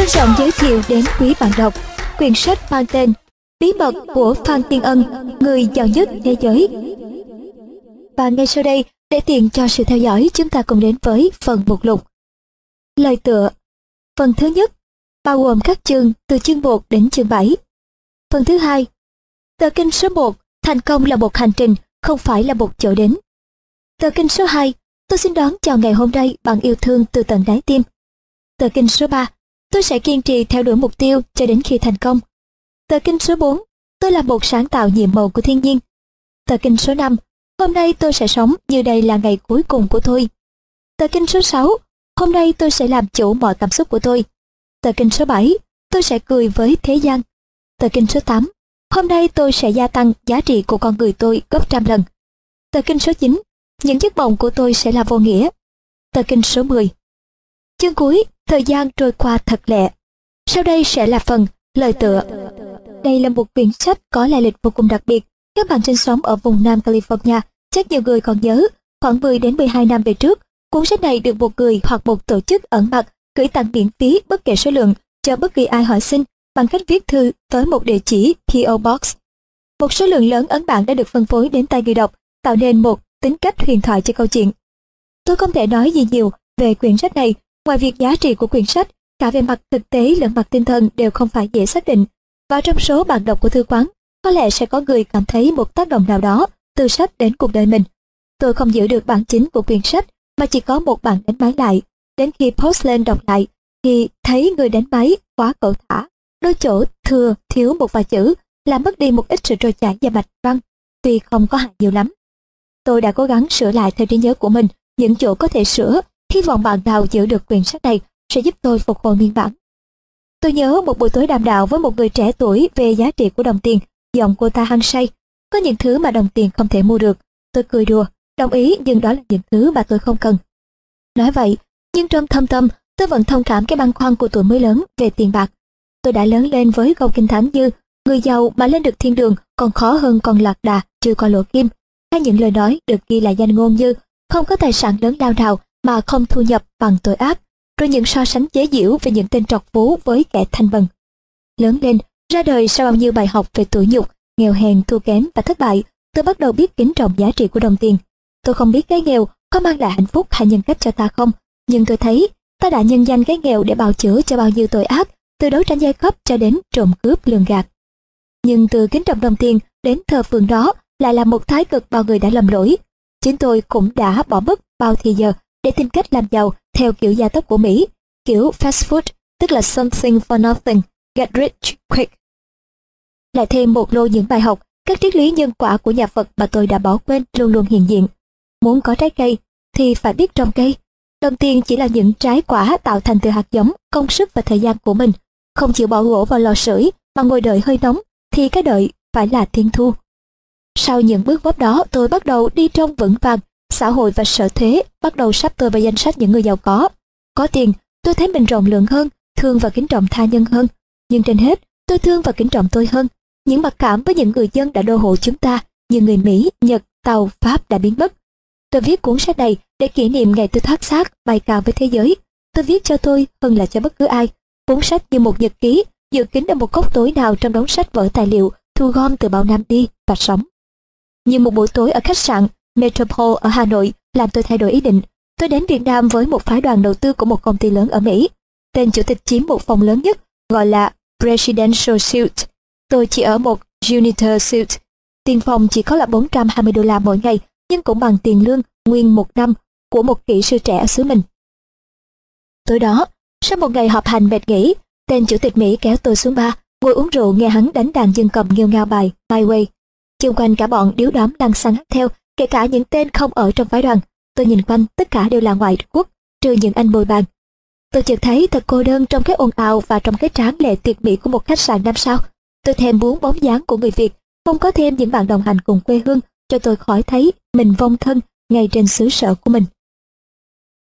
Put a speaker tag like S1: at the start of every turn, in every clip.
S1: Trân trọng giới thiệu đến quý bạn đọc quyển sách mang tên Bí mật của Phan Tiên Ân, người giàu nhất thế giới. Và ngay sau đây, để tiện cho sự theo dõi, chúng ta cùng đến với phần mục lục. Lời tựa Phần thứ nhất, bao gồm các chương từ chương 1 đến chương 7. Phần thứ hai, tờ kinh số 1, thành công là một hành trình, không phải là một chỗ đến. Tờ kinh số 2, tôi xin đón chào ngày hôm nay bằng yêu thương từ tận đáy tim. Tờ kinh số 3, tôi sẽ kiên trì theo đuổi mục tiêu cho đến khi thành công. Tờ kinh số 4, tôi là một sáng tạo nhiệm màu của thiên nhiên. Tờ kinh số 5, hôm nay tôi sẽ sống như đây là ngày cuối cùng của tôi. Tờ kinh số 6, hôm nay tôi sẽ làm chủ mọi cảm xúc của tôi. Tờ kinh số 7, tôi sẽ cười với thế gian. Tờ kinh số 8, hôm nay tôi sẽ gia tăng giá trị của con người tôi gấp trăm lần. Tờ kinh số 9, những chiếc bồng của tôi sẽ là vô nghĩa. Tờ kinh số 10. Chương cuối, thời gian trôi qua thật lẹ. Sau đây sẽ là phần lời tựa. Đây là một quyển sách có lai lịch vô cùng đặc biệt. Các bạn sinh sống ở vùng Nam California, chắc nhiều người còn nhớ, khoảng 10 đến 12 năm về trước, cuốn sách này được một người hoặc một tổ chức ẩn mặt gửi tặng miễn phí bất kể số lượng cho bất kỳ ai hỏi xin bằng cách viết thư tới một địa chỉ PO Box. Một số lượng lớn ấn bản đã được phân phối đến tay người đọc, tạo nên một tính cách huyền thoại cho câu chuyện. Tôi không thể nói gì nhiều về quyển sách này, ngoài việc giá trị của quyển sách, cả về mặt thực tế lẫn mặt tinh thần đều không phải dễ xác định. Và trong số bạn đọc của thư quán, có lẽ sẽ có người cảm thấy một tác động nào đó từ sách đến cuộc đời mình. Tôi không giữ được bản chính của quyển sách, mà chỉ có một bản đánh máy lại. Đến khi post lên đọc lại, thì thấy người đánh máy quá cẩu thả, đôi chỗ thừa thiếu một vài chữ, làm mất đi một ít sự trôi chảy và mạch văn, tuy không có hại nhiều lắm. Tôi đã cố gắng sửa lại theo trí nhớ của mình những chỗ có thể sửa, hy vọng bạn nào giữ được quyển sách này sẽ giúp tôi phục hồi nguyên bản. Tôi nhớ một buổi tối đàm đạo với một người trẻ tuổi về giá trị của đồng tiền, giọng cô ta hăng say. Có những thứ mà đồng tiền không thể mua được. Tôi cười đùa, đồng ý nhưng đó là những thứ mà tôi không cần. Nói vậy, nhưng trong thâm tâm, tôi vẫn thông cảm cái băn khoăn của tuổi mới lớn về tiền bạc. Tôi đã lớn lên với câu kinh thánh như người giàu mà lên được thiên đường còn khó hơn con lạc đà chưa qua lỗ kim hay những lời nói được ghi lại danh ngôn như không có tài sản lớn lao nào mà không thu nhập bằng tội ác, rồi những so sánh chế giễu về những tên trọc vú với kẻ thanh bần. Lớn lên, ra đời sau bao nhiêu bài học về tuổi nhục, nghèo hèn, thua kém và thất bại, tôi bắt đầu biết kính trọng giá trị của đồng tiền. Tôi không biết cái nghèo có mang lại hạnh phúc hay nhân cách cho ta không, nhưng tôi thấy ta đã nhân danh cái nghèo để bào chữa cho bao nhiêu tội ác, từ đấu tranh giai cấp cho đến trộm cướp lường gạt. Nhưng từ kính trọng đồng tiền đến thờ phượng đó lại là một thái cực bao người đã lầm lỗi. Chính tôi cũng đã bỏ mất bao thì giờ để tìm cách làm giàu theo kiểu gia tốc của Mỹ, kiểu fast food, tức là something for nothing, get rich quick. Lại thêm một lô những bài học, các triết lý nhân quả của nhà Phật mà tôi đã bỏ quên luôn luôn hiện diện. Muốn có trái cây thì phải biết trồng cây. Đồng tiền chỉ là những trái quả tạo thành từ hạt giống, công sức và thời gian của mình. Không chịu bỏ gỗ vào lò sưởi mà ngồi đợi hơi nóng thì cái đợi phải là thiên thu. Sau những bước bóp đó, tôi bắt đầu đi trong vững vàng, xã hội và sở thuế bắt đầu sắp tôi vào danh sách những người giàu có. Có tiền, tôi thấy mình rộng lượng hơn, thương và kính trọng tha nhân hơn. Nhưng trên hết, tôi thương và kính trọng tôi hơn. Những mặc cảm với những người dân đã đô hộ chúng ta, như người Mỹ, Nhật, Tàu, Pháp đã biến mất. Tôi viết cuốn sách này để kỷ niệm ngày tôi thoát xác, bay cao với thế giới. Tôi viết cho tôi hơn là cho bất cứ ai. Cuốn sách như một nhật ký, dự kín ở một góc tối nào trong đống sách vở tài liệu thu gom từ bao năm đi và sống. Như một buổi tối ở khách sạn Metropole ở Hà Nội làm tôi thay đổi ý định. Tôi đến Việt Nam với một phái đoàn đầu tư của một công ty lớn ở Mỹ. Tên chủ tịch chiếm một phòng lớn nhất, gọi là Presidential Suite. Tôi chỉ ở một Junior Suite. Tiền phòng chỉ có là 420 đô la mỗi ngày, nhưng cũng bằng tiền lương nguyên một năm của một kỹ sư trẻ ở xứ mình. Tối đó, sau một ngày họp hành mệt nghỉ, tên chủ tịch Mỹ kéo tôi xuống ba, ngồi uống rượu nghe hắn đánh đàn dương cầm nghêu ngao bài My Way Chung quanh cả bọn điếu đóm lăn xăng hát theo, kể cả những tên không ở trong phái đoàn. Tôi nhìn quanh, tất cả đều là ngoại quốc, trừ những anh bồi bàn. Tôi chợt thấy thật cô đơn trong cái ồn ào và trong cái tráng lệ tuyệt mỹ của một khách sạn năm sao. Tôi thèm muốn bóng dáng của người Việt, không có thêm những bạn đồng hành cùng quê hương, cho tôi khỏi thấy mình vong thân ngay trên xứ sở của mình.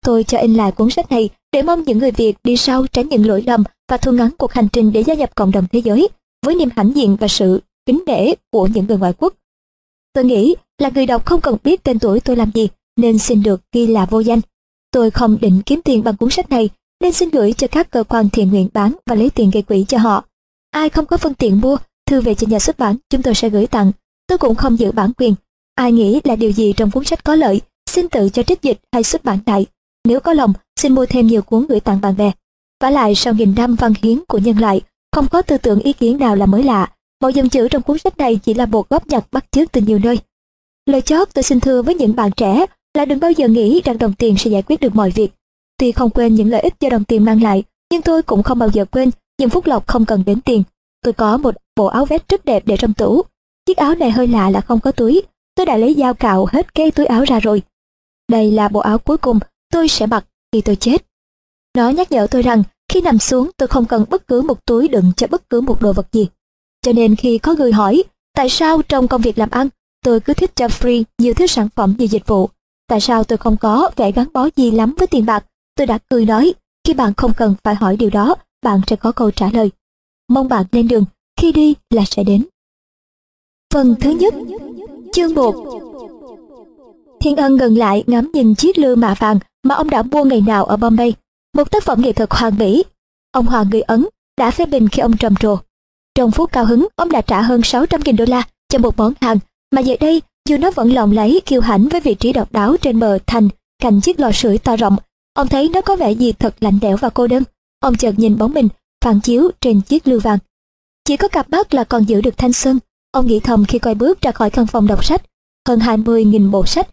S1: Tôi cho in lại cuốn sách này để mong những người Việt đi sau tránh những lỗi lầm và thu ngắn cuộc hành trình để gia nhập cộng đồng thế giới với niềm hãnh diện và sự kính nể của những người ngoại quốc. Tôi nghĩ là người đọc không cần biết tên tuổi tôi làm gì, nên xin được ghi là vô danh. Tôi không định kiếm tiền bằng cuốn sách này, nên xin gửi cho các cơ quan thiện nguyện bán và lấy tiền gây quỹ cho họ. Ai không có phương tiện mua, thư về cho nhà xuất bản, chúng tôi sẽ gửi tặng. Tôi cũng không giữ bản quyền. Ai nghĩ là điều gì trong cuốn sách có lợi, xin tự cho trích dịch hay xuất bản lại. Nếu có lòng, xin mua thêm nhiều cuốn gửi tặng bạn bè. Và lại sau nghìn năm văn hiến của nhân loại, không có tư tưởng ý kiến nào là mới lạ. Mọi dòng chữ trong cuốn sách này chỉ là một góp nhặt bắt chước từ nhiều nơi. Lời chót tôi xin thưa với những bạn trẻ là đừng bao giờ nghĩ rằng đồng tiền sẽ giải quyết được mọi việc. Tuy không quên những lợi ích do đồng tiền mang lại, nhưng tôi cũng không bao giờ quên những phúc lộc không cần đến tiền. Tôi có một bộ áo vest rất đẹp để trong tủ. Chiếc áo này hơi lạ là không có túi. Tôi đã lấy dao cạo hết cái túi áo ra rồi. Đây là bộ áo cuối cùng tôi sẽ mặc khi tôi chết. Nó nhắc nhở tôi rằng khi nằm xuống tôi không cần bất cứ một túi đựng cho bất cứ một đồ vật gì. Cho nên khi có người hỏi tại sao trong công việc làm ăn tôi cứ thích cho free nhiều thứ sản phẩm như dịch vụ. Tại sao tôi không có vẻ gắn bó gì lắm với tiền bạc? Tôi đã cười nói, khi bạn không cần phải hỏi điều đó, bạn sẽ có câu trả lời. Mong bạn lên đường, khi đi là sẽ đến. Phần thứ nhất, chương 1 Thiên Ân gần lại ngắm nhìn chiếc lư mạ vàng mà ông đã mua ngày nào ở Bombay, một tác phẩm nghệ thuật hoàn mỹ. Ông Hoàng người Ấn đã phê bình khi ông trầm trồ. Trong phút cao hứng, ông đã trả hơn 600.000 đô la cho một món hàng mà giờ đây, dù nó vẫn lộng lẫy, kiêu hãnh với vị trí độc đáo trên bờ thành, cạnh chiếc lò sưởi to rộng, ông thấy nó có vẻ gì thật lạnh lẽo và cô đơn. Ông chợt nhìn bóng mình, phản chiếu trên chiếc lưu vàng. Chỉ có cặp mắt là còn giữ được thanh xuân. Ông nghĩ thầm khi quay bước ra khỏi căn phòng đọc sách. Hơn 20.000 bộ sách.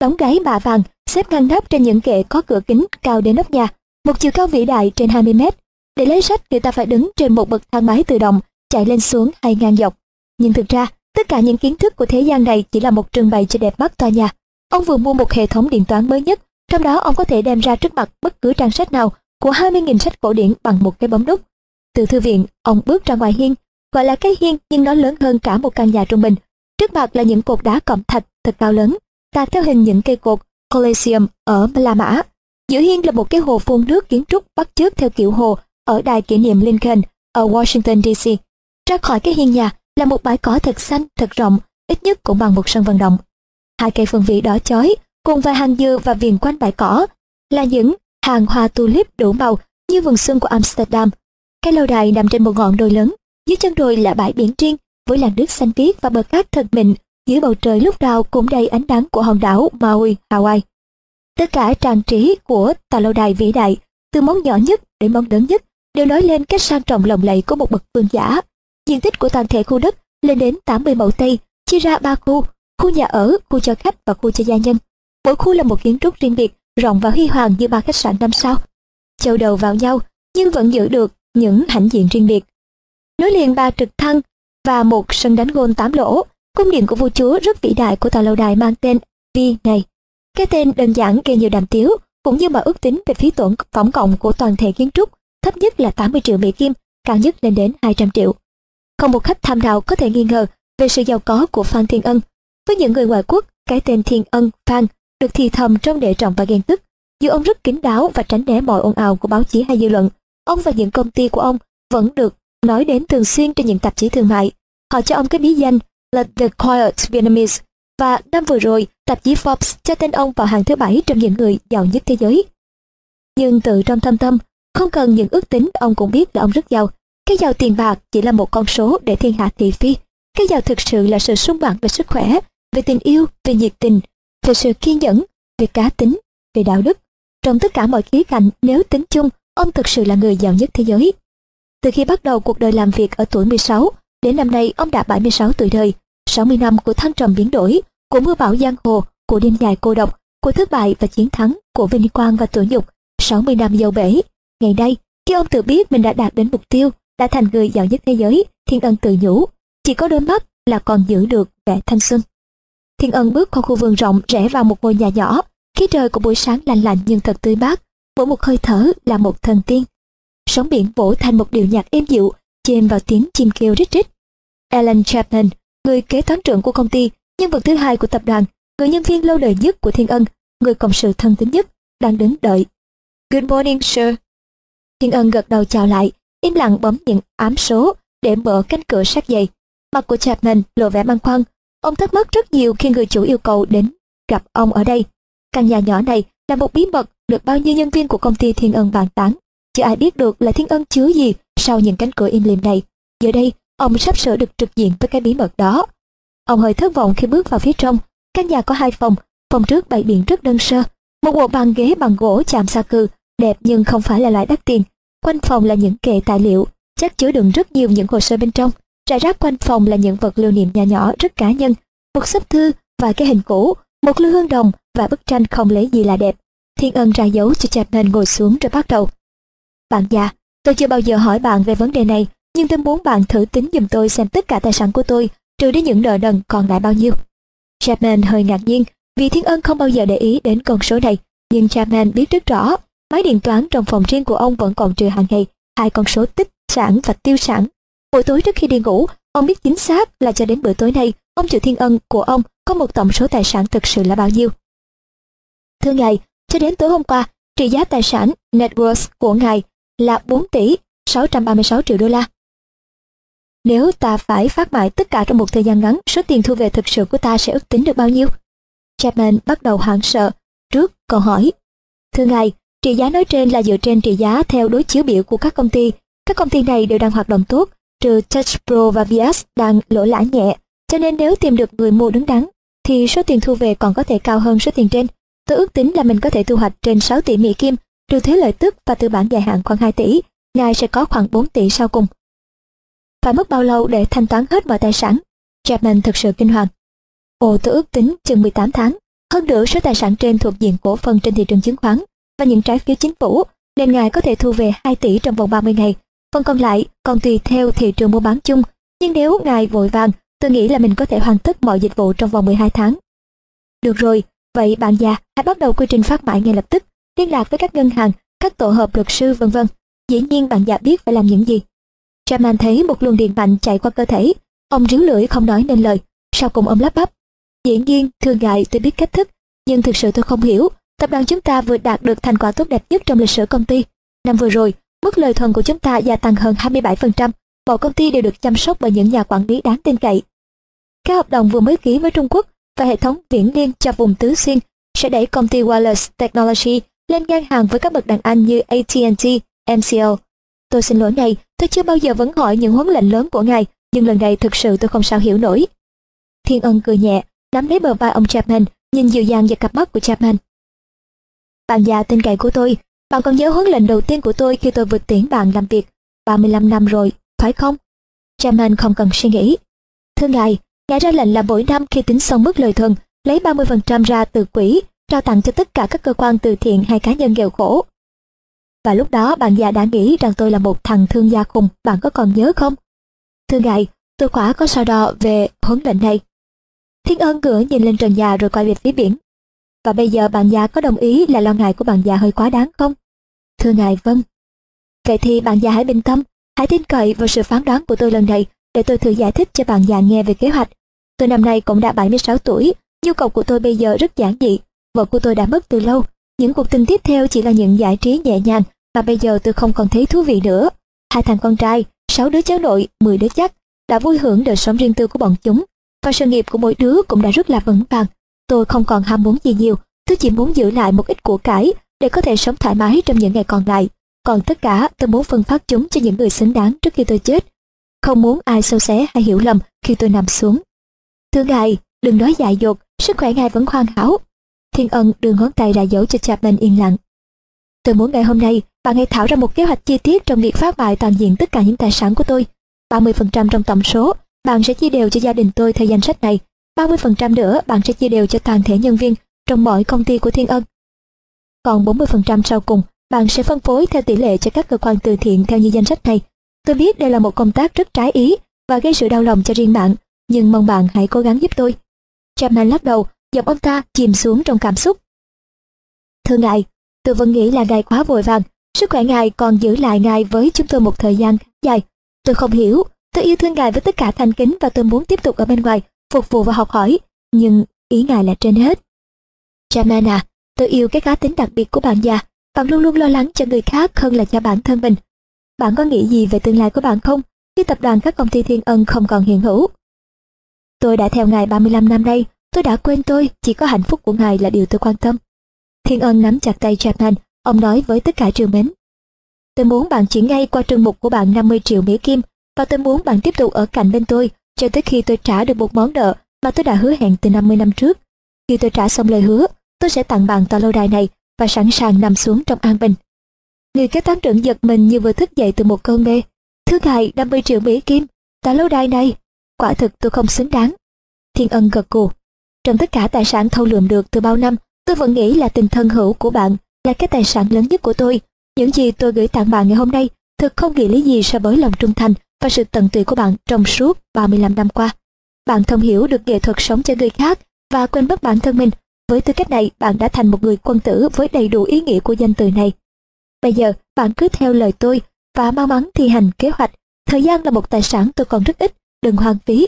S1: Đóng gáy bạ vàng, xếp ngăn nắp trên những kệ có cửa kính cao đến nóc nhà. Một chiều cao vĩ đại trên 20 mét. Để lấy sách, người ta phải đứng trên một bậc thang máy tự động, chạy lên xuống hai ngang dọc. Nhưng thực ra Tất cả những kiến thức của thế gian này chỉ là một trưng bày cho đẹp mắt tòa nhà. Ông vừa mua một hệ thống điện toán mới nhất, trong đó ông có thể đem ra trước mặt bất cứ trang sách nào của 20.000 sách cổ điển bằng một cái bấm nút. Từ thư viện, ông bước ra ngoài hiên, gọi là cái hiên nhưng nó lớn hơn cả một căn nhà trung bình. Trước mặt là những cột đá cẩm thạch thật cao lớn, tạc theo hình những cây cột Coliseum ở La Mã. Giữa hiên là một cái hồ phun nước kiến trúc bắt chước theo kiểu hồ ở đài kỷ niệm Lincoln ở Washington DC. Ra khỏi cái hiên nhà là một bãi cỏ thật xanh, thật rộng, ít nhất cũng bằng một sân vận động. Hai cây phương vị đỏ chói, cùng vài hàng dừa và viền quanh bãi cỏ, là những hàng hoa tulip đủ màu như vườn xuân của Amsterdam. Cái lâu đài nằm trên một ngọn đồi lớn, dưới chân đồi là bãi biển riêng với làn nước xanh biếc và bờ cát thật mịn, dưới bầu trời lúc nào cũng đầy ánh nắng của hòn đảo Maui, Hawaii. Tất cả trang trí của tòa lâu đài vĩ đại, từ món nhỏ nhất đến món lớn nhất, đều nói lên cách sang trọng lộng lẫy của một bậc vương giả. Diện tích của toàn thể khu đất lên đến 80 mẫu Tây, chia ra 3 khu, khu nhà ở, khu cho khách và khu cho gia nhân. Mỗi khu là một kiến trúc riêng biệt, rộng và huy hoàng như ba khách sạn năm sao. Châu đầu vào nhau, nhưng vẫn giữ được những hãnh diện riêng biệt. Nối liền ba trực thăng và một sân đánh gôn tám lỗ, cung điện của vua chúa rất vĩ đại của tòa lâu đài mang tên Vi này. Cái tên đơn giản gây nhiều đàm tiếu, cũng như mà ước tính về phí tổn tổng cộng của toàn thể kiến trúc, thấp nhất là 80 triệu Mỹ Kim, cao nhất lên đến 200 triệu. Không một khách tham nào có thể nghi ngờ về sự giàu có của Phan Thiên Ân. Với những người ngoại quốc, cái tên Thiên Ân, Phan được thì thầm trong đệ trọng và ghen tức. Dù ông rất kín đáo và tránh né mọi ồn ào của báo chí hay dư luận, ông và những công ty của ông vẫn được nói đến thường xuyên trên những tạp chí thương mại. Họ cho ông cái bí danh là The Quiet Vietnamese và năm vừa rồi, tạp chí Forbes cho tên ông vào hàng thứ bảy trong những người giàu nhất thế giới. Nhưng từ trong thâm tâm, không cần những ước tính ông cũng biết là ông rất giàu cái giàu tiền bạc chỉ là một con số để thiên hạ thị phi. Cái giàu thực sự là sự sung mãn về sức khỏe, về tình yêu, về nhiệt tình, về sự kiên nhẫn, về cá tính, về đạo đức. Trong tất cả mọi khía cạnh, nếu tính chung, ông thực sự là người giàu nhất thế giới. Từ khi bắt đầu cuộc đời làm việc ở tuổi 16, đến năm nay ông đã 76 tuổi đời, 60 năm của thăng trầm biến đổi, của mưa bão giang hồ, của đêm dài cô độc, của thất bại và chiến thắng, của vinh quang và tuổi nhục, 60 năm dầu bể. Ngày nay, khi ông tự biết mình đã đạt đến mục tiêu, đã thành người giàu nhất thế giới, Thiên Ân tự nhủ, chỉ có đôi mắt là còn giữ được vẻ thanh xuân. Thiên Ân bước qua khu vườn rộng rẽ vào một ngôi nhà nhỏ, khí trời của buổi sáng lạnh lạnh nhưng thật tươi mát, mỗi một hơi thở là một thần tiên. Sóng biển vỗ thành một điệu nhạc êm dịu, chêm vào tiếng chim kêu rít rít. Alan Chapman, người kế toán trưởng của công ty, nhân vật thứ hai của tập đoàn, người nhân viên lâu đời nhất của Thiên Ân, người cộng sự thân tín nhất, đang đứng đợi. Good morning, sir. Thiên Ân gật đầu chào lại, im lặng bấm những ám số để mở cánh cửa sát dày. Mặt của Chapman lộ vẻ băn khoăn. Ông thắc mắc rất nhiều khi người chủ yêu cầu đến gặp ông ở đây. Căn nhà nhỏ này là một bí mật được bao nhiêu nhân viên của công ty Thiên Ân bàn tán. chứ ai biết được là Thiên Ân chứa gì sau những cánh cửa im lìm này. Giờ đây, ông sắp sửa được trực diện với cái bí mật đó. Ông hơi thất vọng khi bước vào phía trong. Căn nhà có hai phòng, phòng trước bày biện rất đơn sơ. Một bộ bàn ghế bằng gỗ chạm sa cư đẹp nhưng không phải là loại đắt tiền. Quanh phòng là những kệ tài liệu, chắc chứa đựng rất nhiều những hồ sơ bên trong. Rải rác quanh phòng là những vật lưu niệm nhỏ nhỏ rất cá nhân, một sấp thư và cái hình cũ, một lư hương đồng và bức tranh không lấy gì là đẹp. Thiên ân ra dấu cho Chapman ngồi xuống rồi bắt đầu. Bạn già, tôi chưa bao giờ hỏi bạn về vấn đề này, nhưng tôi muốn bạn thử tính giùm tôi xem tất cả tài sản của tôi, trừ đi những nợ nần còn lại bao nhiêu. Chapman hơi ngạc nhiên, vì Thiên Ân không bao giờ để ý đến con số này, nhưng Chapman biết rất rõ, máy điện toán trong phòng riêng của ông vẫn còn trừ hàng ngày hai con số tích sản và tiêu sản. Mỗi tối trước khi đi ngủ, ông biết chính xác là cho đến bữa tối nay, ông chủ Thiên Ân của ông có một tổng số tài sản thực sự là bao nhiêu. Thưa ngài, cho đến tối hôm qua, trị giá tài sản net worth của ngài là 4 tỷ 636 triệu đô la. Nếu ta phải phát mại tất cả trong một thời gian ngắn, số tiền thu về thực sự của ta sẽ ước tính được bao nhiêu? Chapman bắt đầu hoảng sợ. Trước, còn hỏi. Thưa ngài, trị giá nói trên là dựa trên trị giá theo đối chiếu biểu của các công ty. Các công ty này đều đang hoạt động tốt, trừ Touch Pro và VS đang lỗ lãi nhẹ. Cho nên nếu tìm được người mua đứng đắn, thì số tiền thu về còn có thể cao hơn số tiền trên. Tôi ước tính là mình có thể thu hoạch trên 6 tỷ Mỹ Kim, trừ thuế lợi tức và tư bản dài hạn khoảng 2 tỷ, ngài sẽ có khoảng 4 tỷ sau cùng. Phải mất bao lâu để thanh toán hết mọi tài sản? Chapman thực sự kinh hoàng. Ồ tôi ước tính chừng 18 tháng, hơn nữa số tài sản trên thuộc diện cổ phần trên thị trường chứng khoán và những trái phiếu chính phủ, nên ngài có thể thu về 2 tỷ trong vòng 30 ngày. Phần còn lại còn tùy theo thị trường mua bán chung, nhưng nếu ngài vội vàng, tôi nghĩ là mình có thể hoàn tất mọi dịch vụ trong vòng 12 tháng. Được rồi, vậy bạn già hãy bắt đầu quy trình phát mại ngay lập tức, liên lạc với các ngân hàng, các tổ hợp luật sư vân vân. Dĩ nhiên bạn già biết phải làm những gì. Chaman thấy một luồng điện mạnh chạy qua cơ thể, ông ríu lưỡi không nói nên lời, sau cùng ông lắp bắp. Dĩ nhiên, thưa ngài tôi biết cách thức, nhưng thực sự tôi không hiểu, tập đoàn chúng ta vừa đạt được thành quả tốt đẹp nhất trong lịch sử công ty. Năm vừa rồi, mức lợi thuận của chúng ta gia tăng hơn 27%, mọi công ty đều được chăm sóc bởi những nhà quản lý đáng tin cậy. Các hợp đồng vừa mới ký với Trung Quốc và hệ thống viễn liên cho vùng Tứ Xuyên sẽ đẩy công ty Wireless Technology lên ngang hàng với các bậc đàn anh như AT&T, MCO. Tôi xin lỗi ngài, tôi chưa bao giờ vấn hỏi những huấn lệnh lớn của ngài, nhưng lần này thực sự tôi không sao hiểu nổi. Thiên ân cười nhẹ, nắm lấy bờ vai ông Chapman, nhìn dịu dàng vào cặp mắt của Chapman. Bạn già tin cậy của tôi, bạn còn nhớ huấn lệnh đầu tiên của tôi khi tôi vượt tiễn bạn làm việc 35 năm rồi, phải không? Chairman không cần suy nghĩ. Thưa ngài, ngài ra lệnh là mỗi năm khi tính xong mức lời thuần, lấy 30% ra từ quỹ, trao tặng cho tất cả các cơ quan từ thiện hay cá nhân nghèo khổ. Và lúc đó bạn già đã nghĩ rằng tôi là một thằng thương gia khùng, bạn có còn nhớ không? Thưa ngài, tôi quả có so đo về huấn lệnh này. Thiên Ân ngửa nhìn lên trần nhà rồi quay về phía biển. Và bây giờ bạn già có đồng ý là lo ngại của bạn già hơi quá đáng không? Thưa ngài, vâng. Vậy thì bạn già hãy bình tâm, hãy tin cậy vào sự phán đoán của tôi lần này để tôi thử giải thích cho bạn già nghe về kế hoạch. Tôi năm nay cũng đã 76 tuổi, nhu cầu của tôi bây giờ rất giản dị. Vợ của tôi đã mất từ lâu, những cuộc tình tiếp theo chỉ là những giải trí nhẹ nhàng mà bây giờ tôi không còn thấy thú vị nữa. Hai thằng con trai, sáu đứa cháu nội, mười đứa chắc đã vui hưởng đời sống riêng tư của bọn chúng và sự nghiệp của mỗi đứa cũng đã rất là vững vàng. Tôi không còn ham muốn gì nhiều, tôi chỉ muốn giữ lại một ít của cải để có thể sống thoải mái trong những ngày còn lại. Còn tất cả tôi muốn phân phát chúng cho những người xứng đáng trước khi tôi chết. Không muốn ai sâu xé hay hiểu lầm khi tôi nằm xuống. Thưa ngài, đừng nói dại dột, sức khỏe ngài vẫn hoàn hảo. Thiên ân đưa ngón tay ra dấu cho Chapman yên lặng. Tôi muốn ngày hôm nay bạn hãy thảo ra một kế hoạch chi tiết trong việc phát bại toàn diện tất cả những tài sản của tôi. 30% trong tổng số, bạn sẽ chia đều cho gia đình tôi theo danh sách này. 30% nữa bạn sẽ chia đều cho toàn thể nhân viên trong mọi công ty của Thiên Ân. Còn 40% sau cùng, bạn sẽ phân phối theo tỷ lệ cho các cơ quan từ thiện theo như danh sách này. Tôi biết đây là một công tác rất trái ý và gây sự đau lòng cho riêng bạn, nhưng mong bạn hãy cố gắng giúp tôi. Chapman lắc đầu, giọng ông ta chìm xuống trong cảm xúc. Thưa ngài, tôi vẫn nghĩ là ngài quá vội vàng, sức khỏe ngài còn giữ lại ngài với chúng tôi một thời gian dài. Tôi không hiểu, tôi yêu thương ngài với tất cả thành kính và tôi muốn tiếp tục ở bên ngoài, phục vụ và học hỏi, nhưng ý ngài là trên hết. Chaman à, tôi yêu cái cá tính đặc biệt của bạn già, bạn luôn luôn lo lắng cho người khác hơn là cho bản thân mình. Bạn có nghĩ gì về tương lai của bạn không, khi tập đoàn các công ty thiên ân không còn hiện hữu? Tôi đã theo ngài 35 năm nay, tôi đã quên tôi, chỉ có hạnh phúc của ngài là điều tôi quan tâm. Thiên ân nắm chặt tay Chapman, ông nói với tất cả trường mến. tôi muốn bạn chuyển ngay qua trường mục của bạn 50 triệu Mỹ Kim và tôi muốn bạn tiếp tục ở cạnh bên tôi cho tới khi tôi trả được một món nợ mà tôi đã hứa hẹn từ 50 năm trước. Khi tôi trả xong lời hứa, tôi sẽ tặng bạn tòa lâu đài này và sẵn sàng nằm xuống trong an bình. Người kế toán trưởng giật mình như vừa thức dậy từ một cơn mê. Thứ ngài, 50 triệu Mỹ Kim, tòa lâu đài này, quả thực tôi không xứng đáng. Thiên ân gật gù. Trong tất cả tài sản thâu lượm được từ bao năm, tôi vẫn nghĩ là tình thân hữu của bạn là cái tài sản lớn nhất của tôi. Những gì tôi gửi tặng bạn ngày hôm nay thực không nghĩa lý gì so với lòng trung thành và sự tận tụy của bạn trong suốt 35 năm qua. Bạn thông hiểu được nghệ thuật sống cho người khác và quên mất bản thân mình. Với tư cách này, bạn đã thành một người quân tử với đầy đủ ý nghĩa của danh từ này. Bây giờ, bạn cứ theo lời tôi và mau mắn thi hành kế hoạch. Thời gian là một tài sản tôi còn rất ít, đừng hoang phí.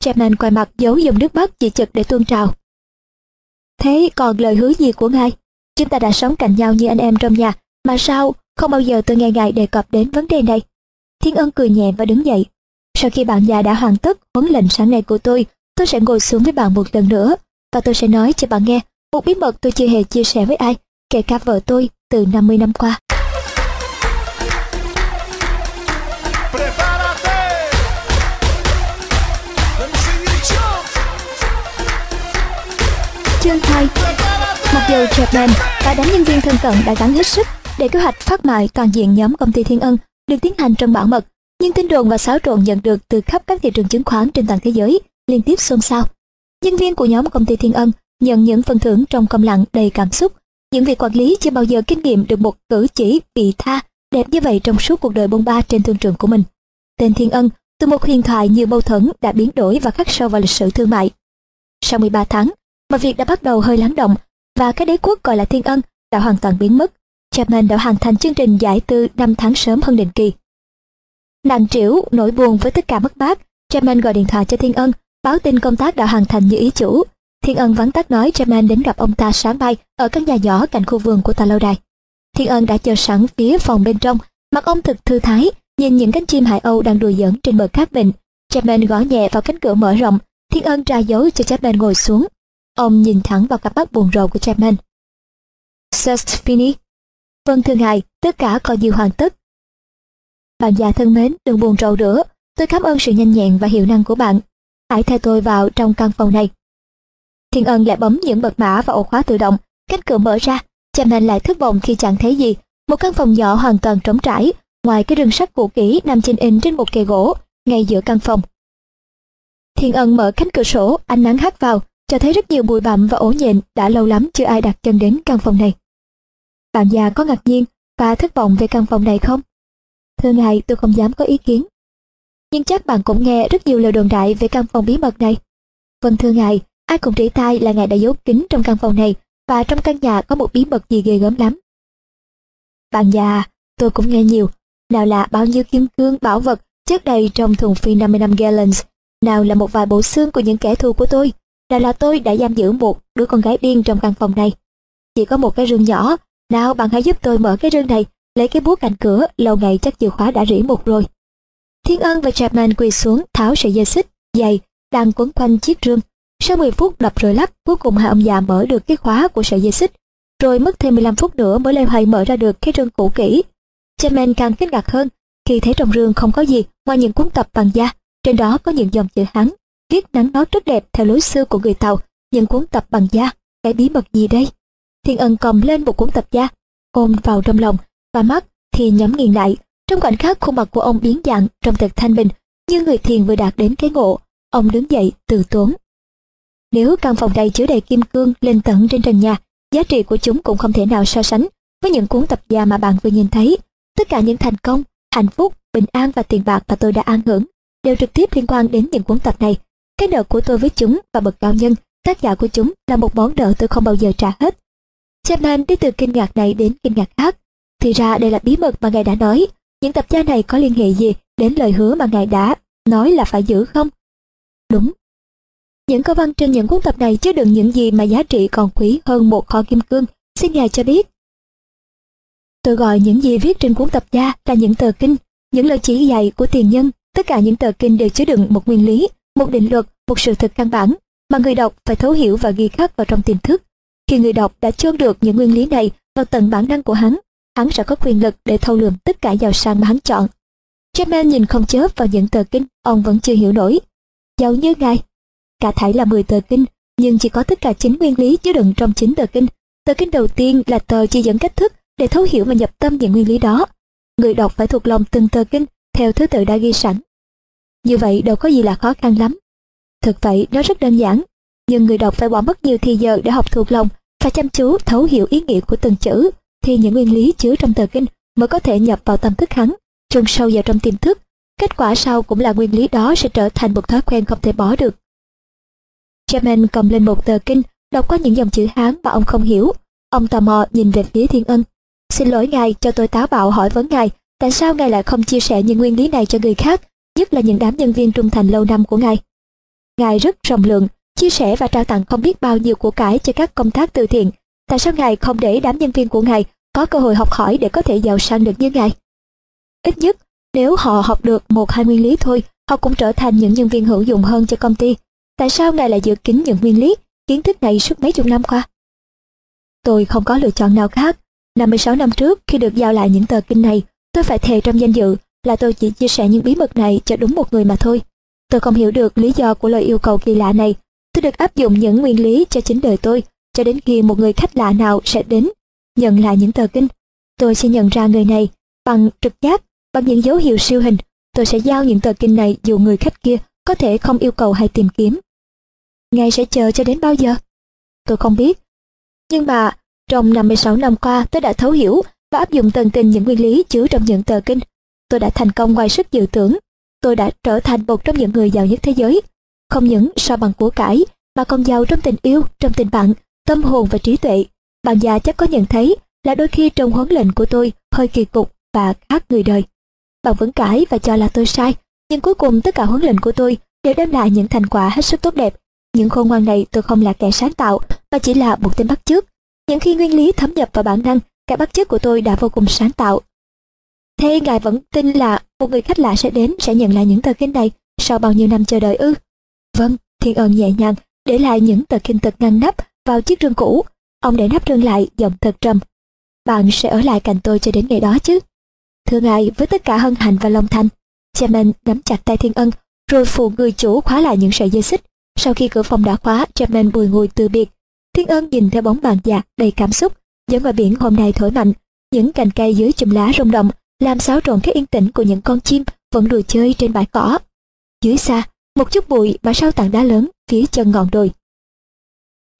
S1: Chapman quay mặt giấu dòng nước mắt chỉ chật để tuôn trào. Thế còn lời hứa gì của ngài? Chúng ta đã sống cạnh nhau như anh em trong nhà, mà sao không bao giờ tôi nghe ngài đề cập đến vấn đề này? Thiên ân cười nhẹ và đứng dậy. Sau khi bạn già đã hoàn tất huấn lệnh sáng nay của tôi, tôi sẽ ngồi xuống với bạn một lần nữa, và tôi sẽ nói cho bạn nghe một bí mật tôi chưa hề chia sẻ với ai, kể cả vợ tôi từ 50 năm qua. Chương 2 Mặc dù Japan và đám nhân viên thân cận đã gắng hết sức để kế hoạch phát mại toàn diện nhóm công ty Thiên Ân được tiến hành trong bảo mật, nhưng tin đồn và xáo trộn nhận được từ khắp các thị trường chứng khoán trên toàn thế giới liên tiếp xôn xao. Nhân viên của nhóm công ty Thiên Ân nhận những phần thưởng trong công lặng đầy cảm xúc. Những vị quản lý chưa bao giờ kinh nghiệm được một cử chỉ vị tha đẹp như vậy trong suốt cuộc đời bông ba trên thương trường của mình. Tên Thiên Ân từ một huyền thoại nhiều mâu thuẫn đã biến đổi và khắc sâu vào lịch sử thương mại. Sau 13 tháng, mà việc đã bắt đầu hơi lắng động và cái đế quốc gọi là Thiên Ân đã hoàn toàn biến mất. Chapman đã hoàn thành chương trình giải tư 5 tháng sớm hơn định kỳ. Nàng triểu, nỗi buồn với tất cả mất mát, Chapman gọi điện thoại cho Thiên Ân, báo tin công tác đã hoàn thành như ý chủ. Thiên Ân vắng tắt nói Chapman đến gặp ông ta sáng mai ở căn nhà nhỏ cạnh khu vườn của ta lâu đài. Thiên Ân đã chờ sẵn phía phòng bên trong, mặt ông thực thư thái, nhìn những cánh chim hải âu đang đùa giỡn trên bờ cát vịnh. Chapman gõ nhẹ vào cánh cửa mở rộng, Thiên Ân ra dấu cho Chapman ngồi xuống. Ông nhìn thẳng vào cặp mắt buồn rầu của Chapman. Just finish. Vâng thưa ngài, tất cả coi như hoàn tất. Bạn già thân mến, đừng buồn rầu nữa. Tôi cảm ơn sự nhanh nhẹn và hiệu năng của bạn. Hãy theo tôi vào trong căn phòng này. Thiên ân lại bấm những bật mã và ổ khóa tự động. Cánh cửa mở ra. Chapman lại thất vọng khi chẳng thấy gì. Một căn phòng nhỏ hoàn toàn trống trải, ngoài cái rừng sắt cũ kỹ nằm trên in trên một kệ gỗ, ngay giữa căn phòng. Thiên ân mở cánh cửa sổ, ánh nắng hắt vào, cho thấy rất nhiều bụi bặm và ổ nhện đã lâu lắm chưa ai đặt chân đến căn phòng này. Bạn già có ngạc nhiên và thất vọng về căn phòng này không? Thưa ngài, tôi không dám có ý kiến. Nhưng chắc bạn cũng nghe rất nhiều lời đồn đại về căn phòng bí mật này. Vâng thưa ngài, ai cũng trĩ tai là ngài đã giấu kín trong căn phòng này và trong căn nhà có một bí mật gì ghê gớm lắm. Bạn già, tôi cũng nghe nhiều. Nào là bao nhiêu kim cương, bảo vật chất đầy trong thùng phi 55 gallons, nào là một vài bộ xương của những kẻ thù của tôi, nào là tôi đã giam giữ một đứa con gái điên trong căn phòng này. Chỉ có một cái rương nhỏ, nào bạn hãy giúp tôi mở cái rương này, lấy cái búa cạnh cửa, lâu ngày chắc chìa khóa đã rỉ một rồi. Thiên Ân và Chapman quỳ xuống tháo sợi dây xích, dày, đang quấn quanh chiếc rương. Sau 10 phút đập rồi lắc cuối cùng hai ông già mở được cái khóa của sợi dây xích, rồi mất thêm 15 phút nữa mới leo hay mở ra được cái rương cũ kỹ. Chapman càng kinh ngạc hơn khi thấy trong rương không có gì ngoài những cuốn tập bằng da, trên đó có những dòng chữ Hán viết nắng nót rất đẹp theo lối xưa của người Tàu, những cuốn tập bằng da, cái bí mật gì đây? Thiên ân cầm lên một cuốn tập da, ôm vào trong lòng, và mắt thì nhắm nghiền lại. Trong khoảnh khắc khuôn mặt của ông biến dạng trong thật thanh bình, như người thiền vừa đạt đến cái ngộ, ông đứng dậy từ tốn. Nếu căn phòng này chứa đầy kim cương lên tận trên trần nhà, giá trị của chúng cũng không thể nào so sánh với những cuốn tập da mà bạn vừa nhìn thấy. Tất cả những thành công, hạnh phúc, bình an và tiền bạc mà tôi đã an hưởng đều trực tiếp liên quan đến những cuốn tập này. Cái nợ của tôi với chúng và bậc cao nhân, tác giả của chúng là một món nợ tôi không bao giờ trả hết. Chapman đi từ kinh ngạc này đến kinh ngạc khác. Thì ra đây là bí mật mà ngài đã nói. Những tập gia này có liên hệ gì đến lời hứa mà ngài đã nói là phải giữ không? Đúng. Những câu văn trên những cuốn tập này chứa đựng những gì mà giá trị còn quý hơn một kho kim cương. Xin ngài cho biết. Tôi gọi những gì viết trên cuốn tập gia là những tờ kinh, những lời chỉ dạy của tiền nhân. Tất cả những tờ kinh đều chứa đựng một nguyên lý, một định luật, một sự thật căn bản mà người đọc phải thấu hiểu và ghi khắc vào trong tiềm thức. Khi người đọc đã chôn được những nguyên lý này vào tận bản năng của hắn, hắn sẽ có quyền lực để thâu lượm tất cả giàu sang mà hắn chọn. Chapman nhìn không chớp vào những tờ kinh, ông vẫn chưa hiểu nổi. Giàu như ngài. Cả thảy là 10 tờ kinh, nhưng chỉ có tất cả chín nguyên lý chứa đựng trong chín tờ kinh. Tờ kinh đầu tiên là tờ chỉ dẫn cách thức để thấu hiểu và nhập tâm những nguyên lý đó. Người đọc phải thuộc lòng từng tờ kinh theo thứ tự đã ghi sẵn. Như vậy đâu có gì là khó khăn lắm. Thực vậy, nó rất đơn giản, nhưng người đọc phải bỏ mất nhiều thời giờ để học thuộc lòng phải chăm chú thấu hiểu ý nghĩa của từng chữ, thì những nguyên lý chứa trong tờ kinh mới có thể nhập vào tâm thức hắn, chôn sâu vào trong tiềm thức. Kết quả sau cũng là nguyên lý đó sẽ trở thành một thói quen không thể bỏ được. Chairman cầm lên một tờ kinh, đọc qua những dòng chữ Hán mà ông không hiểu. Ông tò mò nhìn về phía Thiên Ân. Xin lỗi ngài cho tôi táo bạo hỏi vấn ngài, tại sao ngài lại không chia sẻ những nguyên lý này cho người khác, nhất là những đám nhân viên trung thành lâu năm của ngài? Ngài rất rộng lượng, chia sẻ và trao tặng không biết bao nhiêu của cải cho các công tác từ thiện. Tại sao ngài không để đám nhân viên của ngài có cơ hội học hỏi để có thể giàu sang được như ngài? Ít nhất, nếu họ học được một hai nguyên lý thôi, họ cũng trở thành những nhân viên hữu dụng hơn cho công ty. Tại sao ngài lại giữ kín những nguyên lý, kiến thức này suốt mấy chục năm qua? Tôi không có lựa chọn nào khác. 56 năm trước, khi được giao lại những tờ kinh này, tôi phải thề trong danh dự là tôi chỉ chia sẻ những bí mật này cho đúng một người mà thôi. Tôi không hiểu được lý do của lời yêu cầu kỳ lạ này. Tôi được áp dụng những nguyên lý cho chính đời tôi, cho đến khi một người khách lạ nào sẽ đến, nhận lại những tờ kinh. Tôi sẽ nhận ra người này bằng trực giác, bằng những dấu hiệu siêu hình. Tôi sẽ giao những tờ kinh này dù người khách kia có thể không yêu cầu hay tìm kiếm. Ngài sẽ chờ cho đến bao giờ? Tôi không biết. Nhưng mà, trong 56 năm qua tôi đã thấu hiểu và áp dụng tận tình những nguyên lý chứa trong những tờ kinh. Tôi đã thành công ngoài sức dự tưởng tôi đã trở thành một trong những người giàu nhất thế giới. Không những so bằng của cải, mà còn giàu trong tình yêu, trong tình bạn, tâm hồn và trí tuệ. Bạn già chắc có nhận thấy là đôi khi trong huấn lệnh của tôi hơi kỳ cục và khác người đời. Bạn vẫn cãi và cho là tôi sai, nhưng cuối cùng tất cả huấn lệnh của tôi đều đem lại những thành quả hết sức tốt đẹp. Những khôn ngoan này tôi không là kẻ sáng tạo, mà chỉ là một tên bắt chước. Những khi nguyên lý thấm nhập vào bản năng, cái bắt chước của tôi đã vô cùng sáng tạo Thế ngài vẫn tin là một người khách lạ sẽ đến sẽ nhận lại những tờ kinh này sau bao nhiêu năm chờ đợi ư? Vâng, thiên ân nhẹ nhàng, để lại những tờ kinh tật ngăn nắp vào chiếc rương cũ. Ông để nắp rương lại, giọng thật trầm. Bạn sẽ ở lại cạnh tôi cho đến ngày đó chứ? Thưa ngài, với tất cả hân hạnh và lòng thành. Chairman nắm chặt tay thiên ân, rồi phụ người chủ khóa lại những sợi dây xích. Sau khi cửa phòng đã khóa, Chairman bùi ngồi từ biệt. Thiên ân nhìn theo bóng bàn già đầy cảm xúc, gió ngoài biển hôm nay thổi mạnh, những cành cây dưới chùm lá rung động làm xáo trộn cái yên tĩnh của những con chim vẫn đùa chơi trên bãi cỏ. Dưới xa, một chút bụi mà sau tảng đá lớn phía chân ngọn đồi.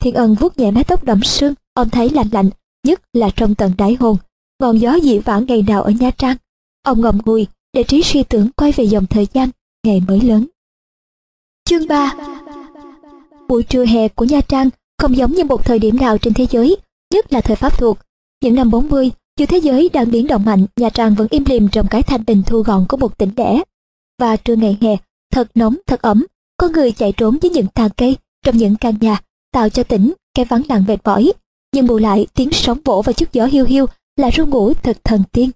S1: Thiên ân vuốt nhẹ mái tóc đẫm sương, ông thấy lạnh lạnh, nhất là trong tận đáy hồn. Ngọn gió dị vãng ngày nào ở Nha Trang. Ông ngầm ngùi để trí suy tưởng quay về dòng thời gian ngày mới lớn. Chương 3 Buổi trưa hè của Nha Trang không giống như một thời điểm nào trên thế giới, nhất là thời Pháp thuộc. Những năm 40, dù thế giới đang biến động mạnh, Nha Trang vẫn im lìm trong cái thanh bình thu gọn của một tỉnh đẻ. Và trưa ngày hè, thật nóng, thật ấm, có người chạy trốn dưới những tàn cây trong những căn nhà, tạo cho tỉnh cái vắng lặng mệt mỏi. Nhưng bù lại tiếng sóng vỗ và chút gió hiu hiu là ru ngủ thật thần tiên.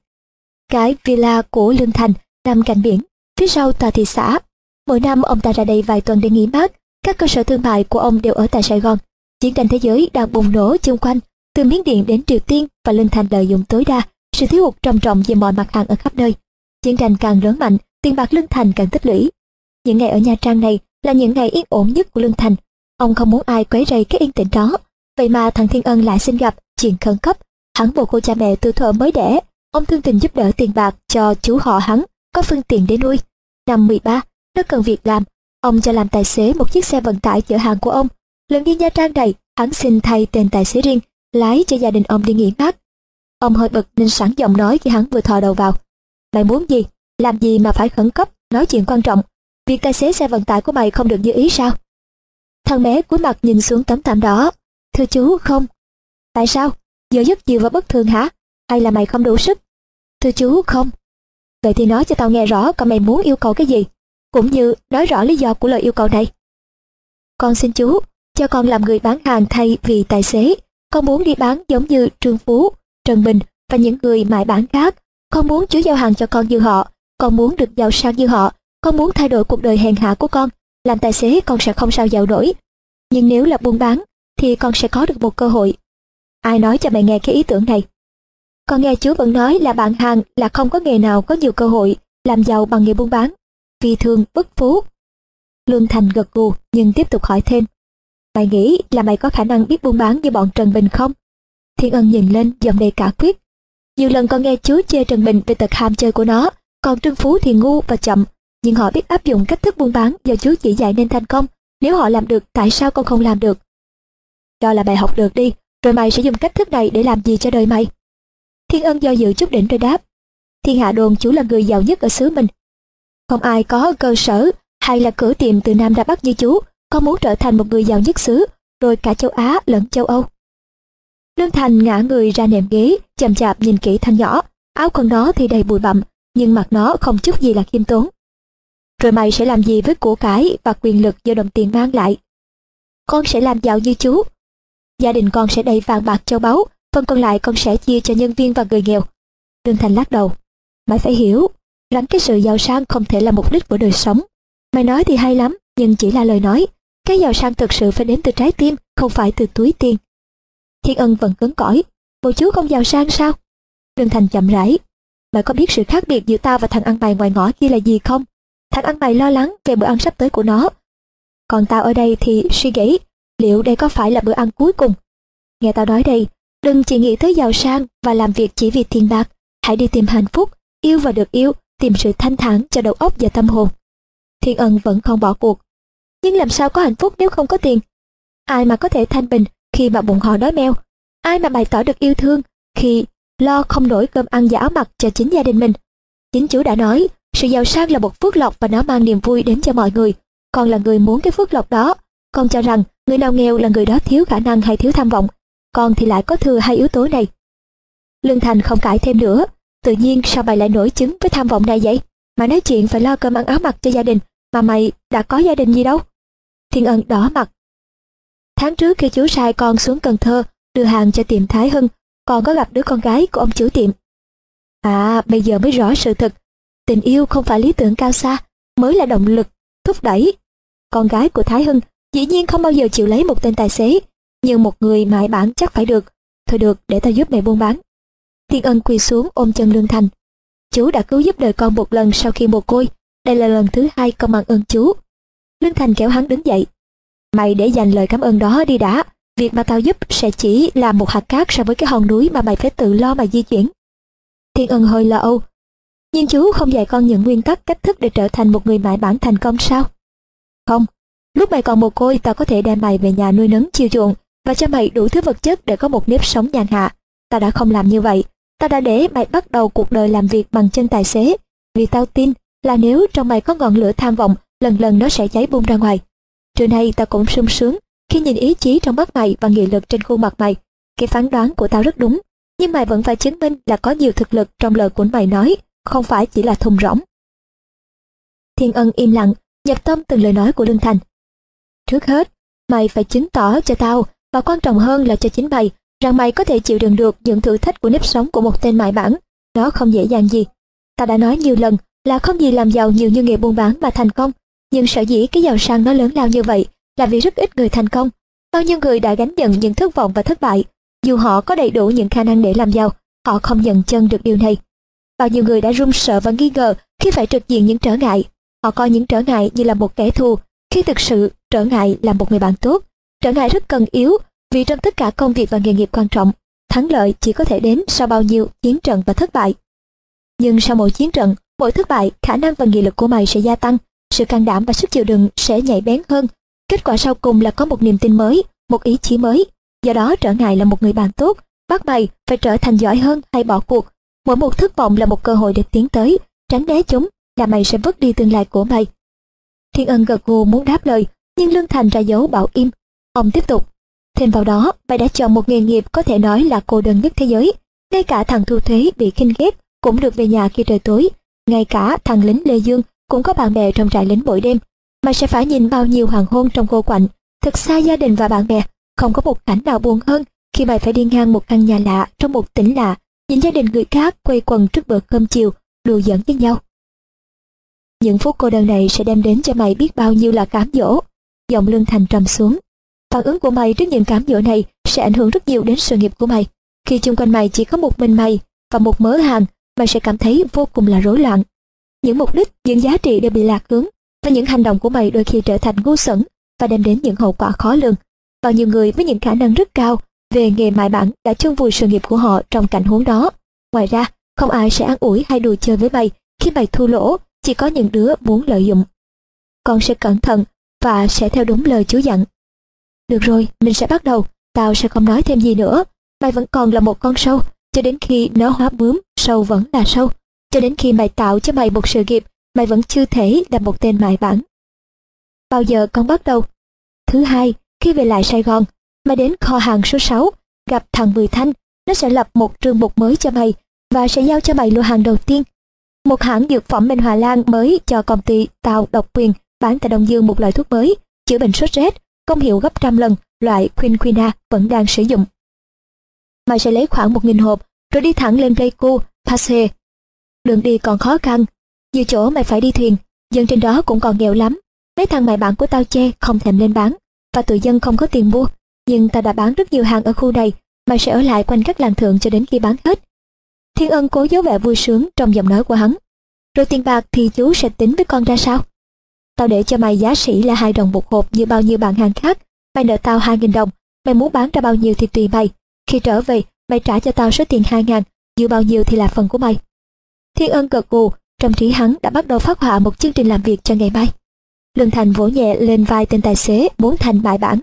S1: Cái villa của Lương Thành nằm cạnh biển, phía sau tòa thị xã. Mỗi năm ông ta ra đây vài tuần để nghỉ mát, các cơ sở thương mại của ông đều ở tại Sài Gòn. Chiến tranh thế giới đang bùng nổ chung quanh từ Miến Điện đến Triều Tiên và Lương Thành lợi dụng tối đa sự thiếu hụt trầm trọng về mọi mặt hàng ở khắp nơi. Chiến tranh càng lớn mạnh, tiền bạc Lương Thành càng tích lũy. Những ngày ở Nha Trang này là những ngày yên ổn nhất của Lương Thành. Ông không muốn ai quấy rầy cái yên tĩnh đó. Vậy mà thằng Thiên Ân lại xin gặp chuyện khẩn cấp. Hắn buộc cô cha mẹ từ thuở mới đẻ. Ông thương tình giúp đỡ tiền bạc cho chú họ hắn có phương tiện để nuôi. Năm 13, nó cần việc làm. Ông cho làm tài xế một chiếc xe vận tải chở hàng của ông. Lần đi Nha Trang này, hắn xin thay tên tài xế riêng lái cho gia đình ông đi nghỉ mát. Ông hơi bực nên sẵn giọng nói khi hắn vừa thò đầu vào. Mày muốn gì? Làm gì mà phải khẩn cấp, nói chuyện quan trọng. Việc tài xế xe vận tải của mày không được như ý sao? Thằng bé cúi mặt nhìn xuống tấm thảm đó. Thưa chú, không. Tại sao? Giờ giấc chiều và bất thường hả? Hay là mày không đủ sức? Thưa chú, không. Vậy thì nói cho tao nghe rõ còn mày muốn yêu cầu cái gì. Cũng như nói rõ lý do của lời yêu cầu này. Con xin chú, cho con làm người bán hàng thay vì tài xế con muốn đi bán giống như Trương Phú, Trần Bình và những người mại bán khác. Con muốn chú giao hàng cho con như họ. Con muốn được giàu sang như họ. Con muốn thay đổi cuộc đời hèn hạ của con. Làm tài xế con sẽ không sao giàu nổi. Nhưng nếu là buôn bán, thì con sẽ có được một cơ hội. Ai nói cho mày nghe cái ý tưởng này? con nghe chú vẫn nói là bạn hàng là không có nghề nào có nhiều cơ hội làm giàu bằng nghề buôn bán. Vì thường bất phú. Lương Thành gật gù nhưng tiếp tục hỏi thêm. Mày nghĩ là mày có khả năng biết buôn bán như bọn Trần Bình không? Thiên Ân nhìn lên giọng đầy cả quyết. Nhiều lần con nghe chú chê Trần Bình về tật ham chơi của nó, còn Trương Phú thì ngu và chậm. Nhưng họ biết áp dụng cách thức buôn bán do chú chỉ dạy nên thành công. Nếu họ làm được, tại sao con không làm được? Cho là mày học được đi, rồi mày sẽ dùng cách thức này để làm gì cho đời mày? Thiên Ân do dự chút đỉnh rồi đáp. Thiên hạ đồn chú là người giàu nhất ở xứ mình. Không ai có cơ sở hay là cửa tiệm từ Nam ra Bắc như chú, con muốn trở thành một người giàu nhất xứ, rồi cả châu Á lẫn châu Âu. Lương Thành ngã người ra nệm ghế, chậm chạp nhìn kỹ thanh nhỏ, áo quần nó thì đầy bụi bặm, nhưng mặt nó không chút gì là khiêm tốn. Rồi mày sẽ làm gì với của cải và quyền lực do đồng tiền mang lại? Con sẽ làm giàu như chú. Gia đình con sẽ đầy vàng bạc châu báu, phần còn lại con sẽ chia cho nhân viên và người nghèo. Lương Thành lắc đầu. Mày phải hiểu, rằng cái sự giàu sang không thể là mục đích của đời sống. Mày nói thì hay lắm, nhưng chỉ là lời nói. Cái giàu sang thực sự phải đến từ trái tim, không phải từ túi tiền. Thiên Ân vẫn cứng cỏi. Bộ chú không giàu sang sao? Lương Thành chậm rãi. Mày có biết sự khác biệt giữa tao và thằng ăn mày ngoài ngõ kia là gì không? Thằng ăn mày lo lắng về bữa ăn sắp tới của nó. Còn tao ở đây thì suy nghĩ, liệu đây có phải là bữa ăn cuối cùng? Nghe tao nói đây, đừng chỉ nghĩ tới giàu sang và làm việc chỉ vì tiền bạc. Hãy đi tìm hạnh phúc, yêu và được yêu, tìm sự thanh thản cho đầu óc và tâm hồn. Thiên Ân vẫn không bỏ cuộc. Nhưng làm sao có hạnh phúc nếu không có tiền? Ai mà có thể thanh bình khi mà bụng họ đói meo? Ai mà bày tỏ được yêu thương khi lo không nổi cơm ăn và áo mặc cho chính gia đình mình? Chính chú đã nói, sự giàu sang là một phước lộc và nó mang niềm vui đến cho mọi người. Còn là người muốn cái phước lộc đó. Con cho rằng người nào nghèo là người đó thiếu khả năng hay thiếu tham vọng. Con thì lại có thừa hai yếu tố này. Lương Thành không cãi thêm nữa. Tự nhiên sao mày lại nổi chứng với tham vọng này vậy? Mà nói chuyện phải lo cơm ăn áo mặc cho gia đình mà mày đã có gia đình gì đâu. Thiên Ân đỏ mặt. Tháng trước khi chú sai con xuống Cần Thơ đưa hàng cho tiệm Thái Hưng, con có gặp đứa con gái của ông chủ tiệm. À, bây giờ mới rõ sự thật. Tình yêu không phải lý tưởng cao xa, mới là động lực, thúc đẩy. Con gái của Thái Hưng dĩ nhiên không bao giờ chịu lấy một tên tài xế, nhưng một người mại bản chắc phải được. Thôi được, để tao giúp mẹ buôn bán. Thiên Ân quỳ xuống ôm chân Lương Thành. Chú đã cứu giúp đời con một lần sau khi mồ côi, đây là lần thứ hai con mang ơn chú. Lương Thành kéo hắn đứng dậy. Mày để dành lời cảm ơn đó đi đã. Việc mà tao giúp sẽ chỉ là một hạt cát so với cái hòn núi mà mày phải tự lo mà di chuyển. Thiên ân hơi lo âu. Nhưng chú không dạy con những nguyên tắc cách thức để trở thành một người mại bản thành công sao? Không. Lúc mày còn mồ côi tao có thể đem mày về nhà nuôi nấng chiều chuộng và cho mày đủ thứ vật chất để có một nếp sống nhàn hạ. Tao đã không làm như vậy. Tao đã để mày bắt đầu cuộc đời làm việc bằng chân tài xế. Vì tao tin là nếu trong mày có ngọn lửa tham vọng, lần lần nó sẽ cháy bung ra ngoài. Trưa nay tao cũng sung sướng khi nhìn ý chí trong mắt mày và nghị lực trên khuôn mặt mày. Cái phán đoán của tao rất đúng, nhưng mày vẫn phải chứng minh là có nhiều thực lực trong lời của mày nói, không phải chỉ là thùng rỗng. Thiên ân im lặng, nhập tâm từng lời nói của Lương Thành. Trước hết, mày phải chứng tỏ cho tao, và quan trọng hơn là cho chính mày, rằng mày có thể chịu đựng được những thử thách của nếp sống của một tên mại bản. Đó không dễ dàng gì. Ta đã nói nhiều lần là không gì làm giàu nhiều như nghề buôn bán mà thành công. Nhưng sở dĩ cái giàu sang nó lớn lao như vậy là vì rất ít người thành công. Bao nhiêu người đã gánh nhận những thất vọng và thất bại. Dù họ có đầy đủ những khả năng để làm giàu, họ không nhận chân được điều này. Bao nhiêu người đã run sợ và nghi ngờ khi phải trực diện những trở ngại. Họ coi những trở ngại như là một kẻ thù, khi thực sự trở ngại là một người bạn tốt. Trở ngại rất cần yếu vì trong tất cả công việc và nghề nghiệp quan trọng, thắng lợi chỉ có thể đến sau bao nhiêu chiến trận và thất bại. Nhưng sau mỗi chiến trận, mỗi thất bại, khả năng và nghị lực của mày sẽ gia tăng, sự can đảm và sức chịu đựng sẽ nhạy bén hơn. Kết quả sau cùng là có một niềm tin mới, một ý chí mới. Do đó trở ngại là một người bạn tốt, bắt mày phải trở thành giỏi hơn hay bỏ cuộc. Mỗi một thất vọng là một cơ hội để tiến tới, tránh né chúng là mày sẽ vứt đi tương lai của mày. Thiên ân gật gù muốn đáp lời, nhưng Lương Thành ra dấu bảo im. Ông tiếp tục. Thêm vào đó, mày đã chọn một nghề nghiệp có thể nói là cô đơn nhất thế giới. Ngay cả thằng thu thuế bị khinh ghét cũng được về nhà khi trời tối. Ngay cả thằng lính Lê Dương cũng có bạn bè trong trại lính buổi đêm. Mày sẽ phải nhìn bao nhiêu hoàng hôn trong cô quạnh, thật xa gia đình và bạn bè. Không có một cảnh nào buồn hơn khi mày phải đi ngang một căn nhà lạ trong một tỉnh lạ, nhìn gia đình người khác quây quần trước bữa cơm chiều, đùa giỡn với nhau. Những phút cô đơn này sẽ đem đến cho mày biết bao nhiêu là cám dỗ. Giọng lương thành trầm xuống. Phản ứng của mày trước những cám dỗ này sẽ ảnh hưởng rất nhiều đến sự nghiệp của mày. Khi chung quanh mày chỉ có một mình mày, và một mớ hàng, mày sẽ cảm thấy vô cùng là rối loạn. Những mục đích, những giá trị đều bị lạc hướng, và những hành động của mày đôi khi trở thành ngu xuẩn và đem đến những hậu quả khó lường. Bao nhiêu người với những khả năng rất cao về nghề mại bản đã chôn vùi sự nghiệp của họ trong cảnh huống đó. Ngoài ra, không ai sẽ an ủi hay đùa chơi với mày khi mày thua lỗ, chỉ có những đứa muốn lợi dụng. Con sẽ cẩn thận và sẽ theo đúng lời chú dặn. Được rồi, mình sẽ bắt đầu, tao sẽ không nói thêm gì nữa. Mày vẫn còn là một con sâu, cho đến khi nó hóa bướm, sâu vẫn là sâu. Cho đến khi mày tạo cho mày một sự nghiệp, mày vẫn chưa thể là một tên mại bản. Bao giờ con bắt đầu? Thứ hai, khi về lại Sài Gòn, mày đến kho hàng số 6, gặp thằng Mười Thanh, nó sẽ lập một trường mục mới cho mày và sẽ giao cho mày lô hàng đầu tiên. Một hãng dược phẩm bên Hòa Lan mới cho công ty tạo độc quyền bán tại Đông Dương một loại thuốc mới chữa bệnh sốt rét, công hiệu gấp trăm lần loại quinquina vẫn đang sử dụng. Mày sẽ lấy khoảng một nghìn hộp rồi đi thẳng lên Pleiku, Passe. Đường đi còn khó khăn, nhiều chỗ mày phải đi thuyền, dân trên đó cũng còn nghèo lắm. Mấy thằng mày bạn của tao che không thèm lên bán, và tụi dân không có tiền mua. Nhưng tao đã bán rất nhiều hàng ở khu này, mày sẽ ở lại quanh các làng thượng cho đến khi bán hết. Thiên ân cố giấu vẻ vui sướng trong giọng nói của hắn. Rồi tiền bạc thì chú sẽ tính với con ra sao? Tao để cho mày giá sĩ là hai đồng một hộp như bao nhiêu bạn hàng khác. Mày nợ tao hai nghìn đồng, mày muốn bán ra bao nhiêu thì tùy mày. Khi trở về, mày trả cho tao số tiền hai ngàn, dư bao nhiêu thì là phần của mày. Thiên ân gật gù, trong trí hắn đã bắt đầu phát họa một chương trình làm việc cho ngày mai. Lương Thành vỗ nhẹ lên vai tên tài xế muốn thành bại bản.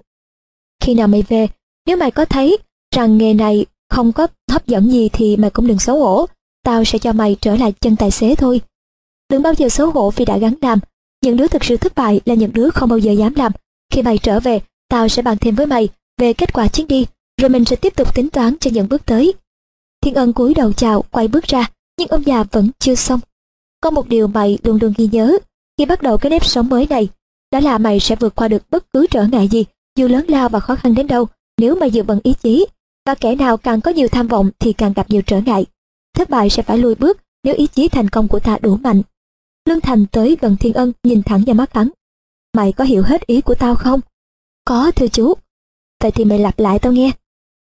S1: Khi nào mày về, nếu mày có thấy rằng nghề này không có hấp dẫn gì thì mày cũng đừng xấu hổ. Tao sẽ cho mày trở lại chân tài xế thôi. Đừng bao giờ xấu hổ vì đã gắn làm. Những đứa thực sự thất bại là những đứa không bao giờ dám làm. Khi mày trở về, tao sẽ bàn thêm với mày về kết quả chuyến đi, rồi mình sẽ tiếp tục tính toán cho những bước tới. Thiên ân cúi đầu chào, quay bước ra, nhưng ông già vẫn chưa xong. Có một điều mày luôn luôn ghi nhớ, khi bắt đầu cái nếp sống mới này, đó là mày sẽ vượt qua được bất cứ trở ngại gì, dù lớn lao và khó khăn đến đâu, nếu mày giữ vững ý chí. Và kẻ nào càng có nhiều tham vọng thì càng gặp nhiều trở ngại. Thất bại sẽ phải lùi bước nếu ý chí thành công của ta đủ mạnh. Lương Thành tới gần Thiên Ân nhìn thẳng vào mắt hắn. Mày có hiểu hết ý của tao không? Có thưa chú. Vậy thì mày lặp lại tao nghe.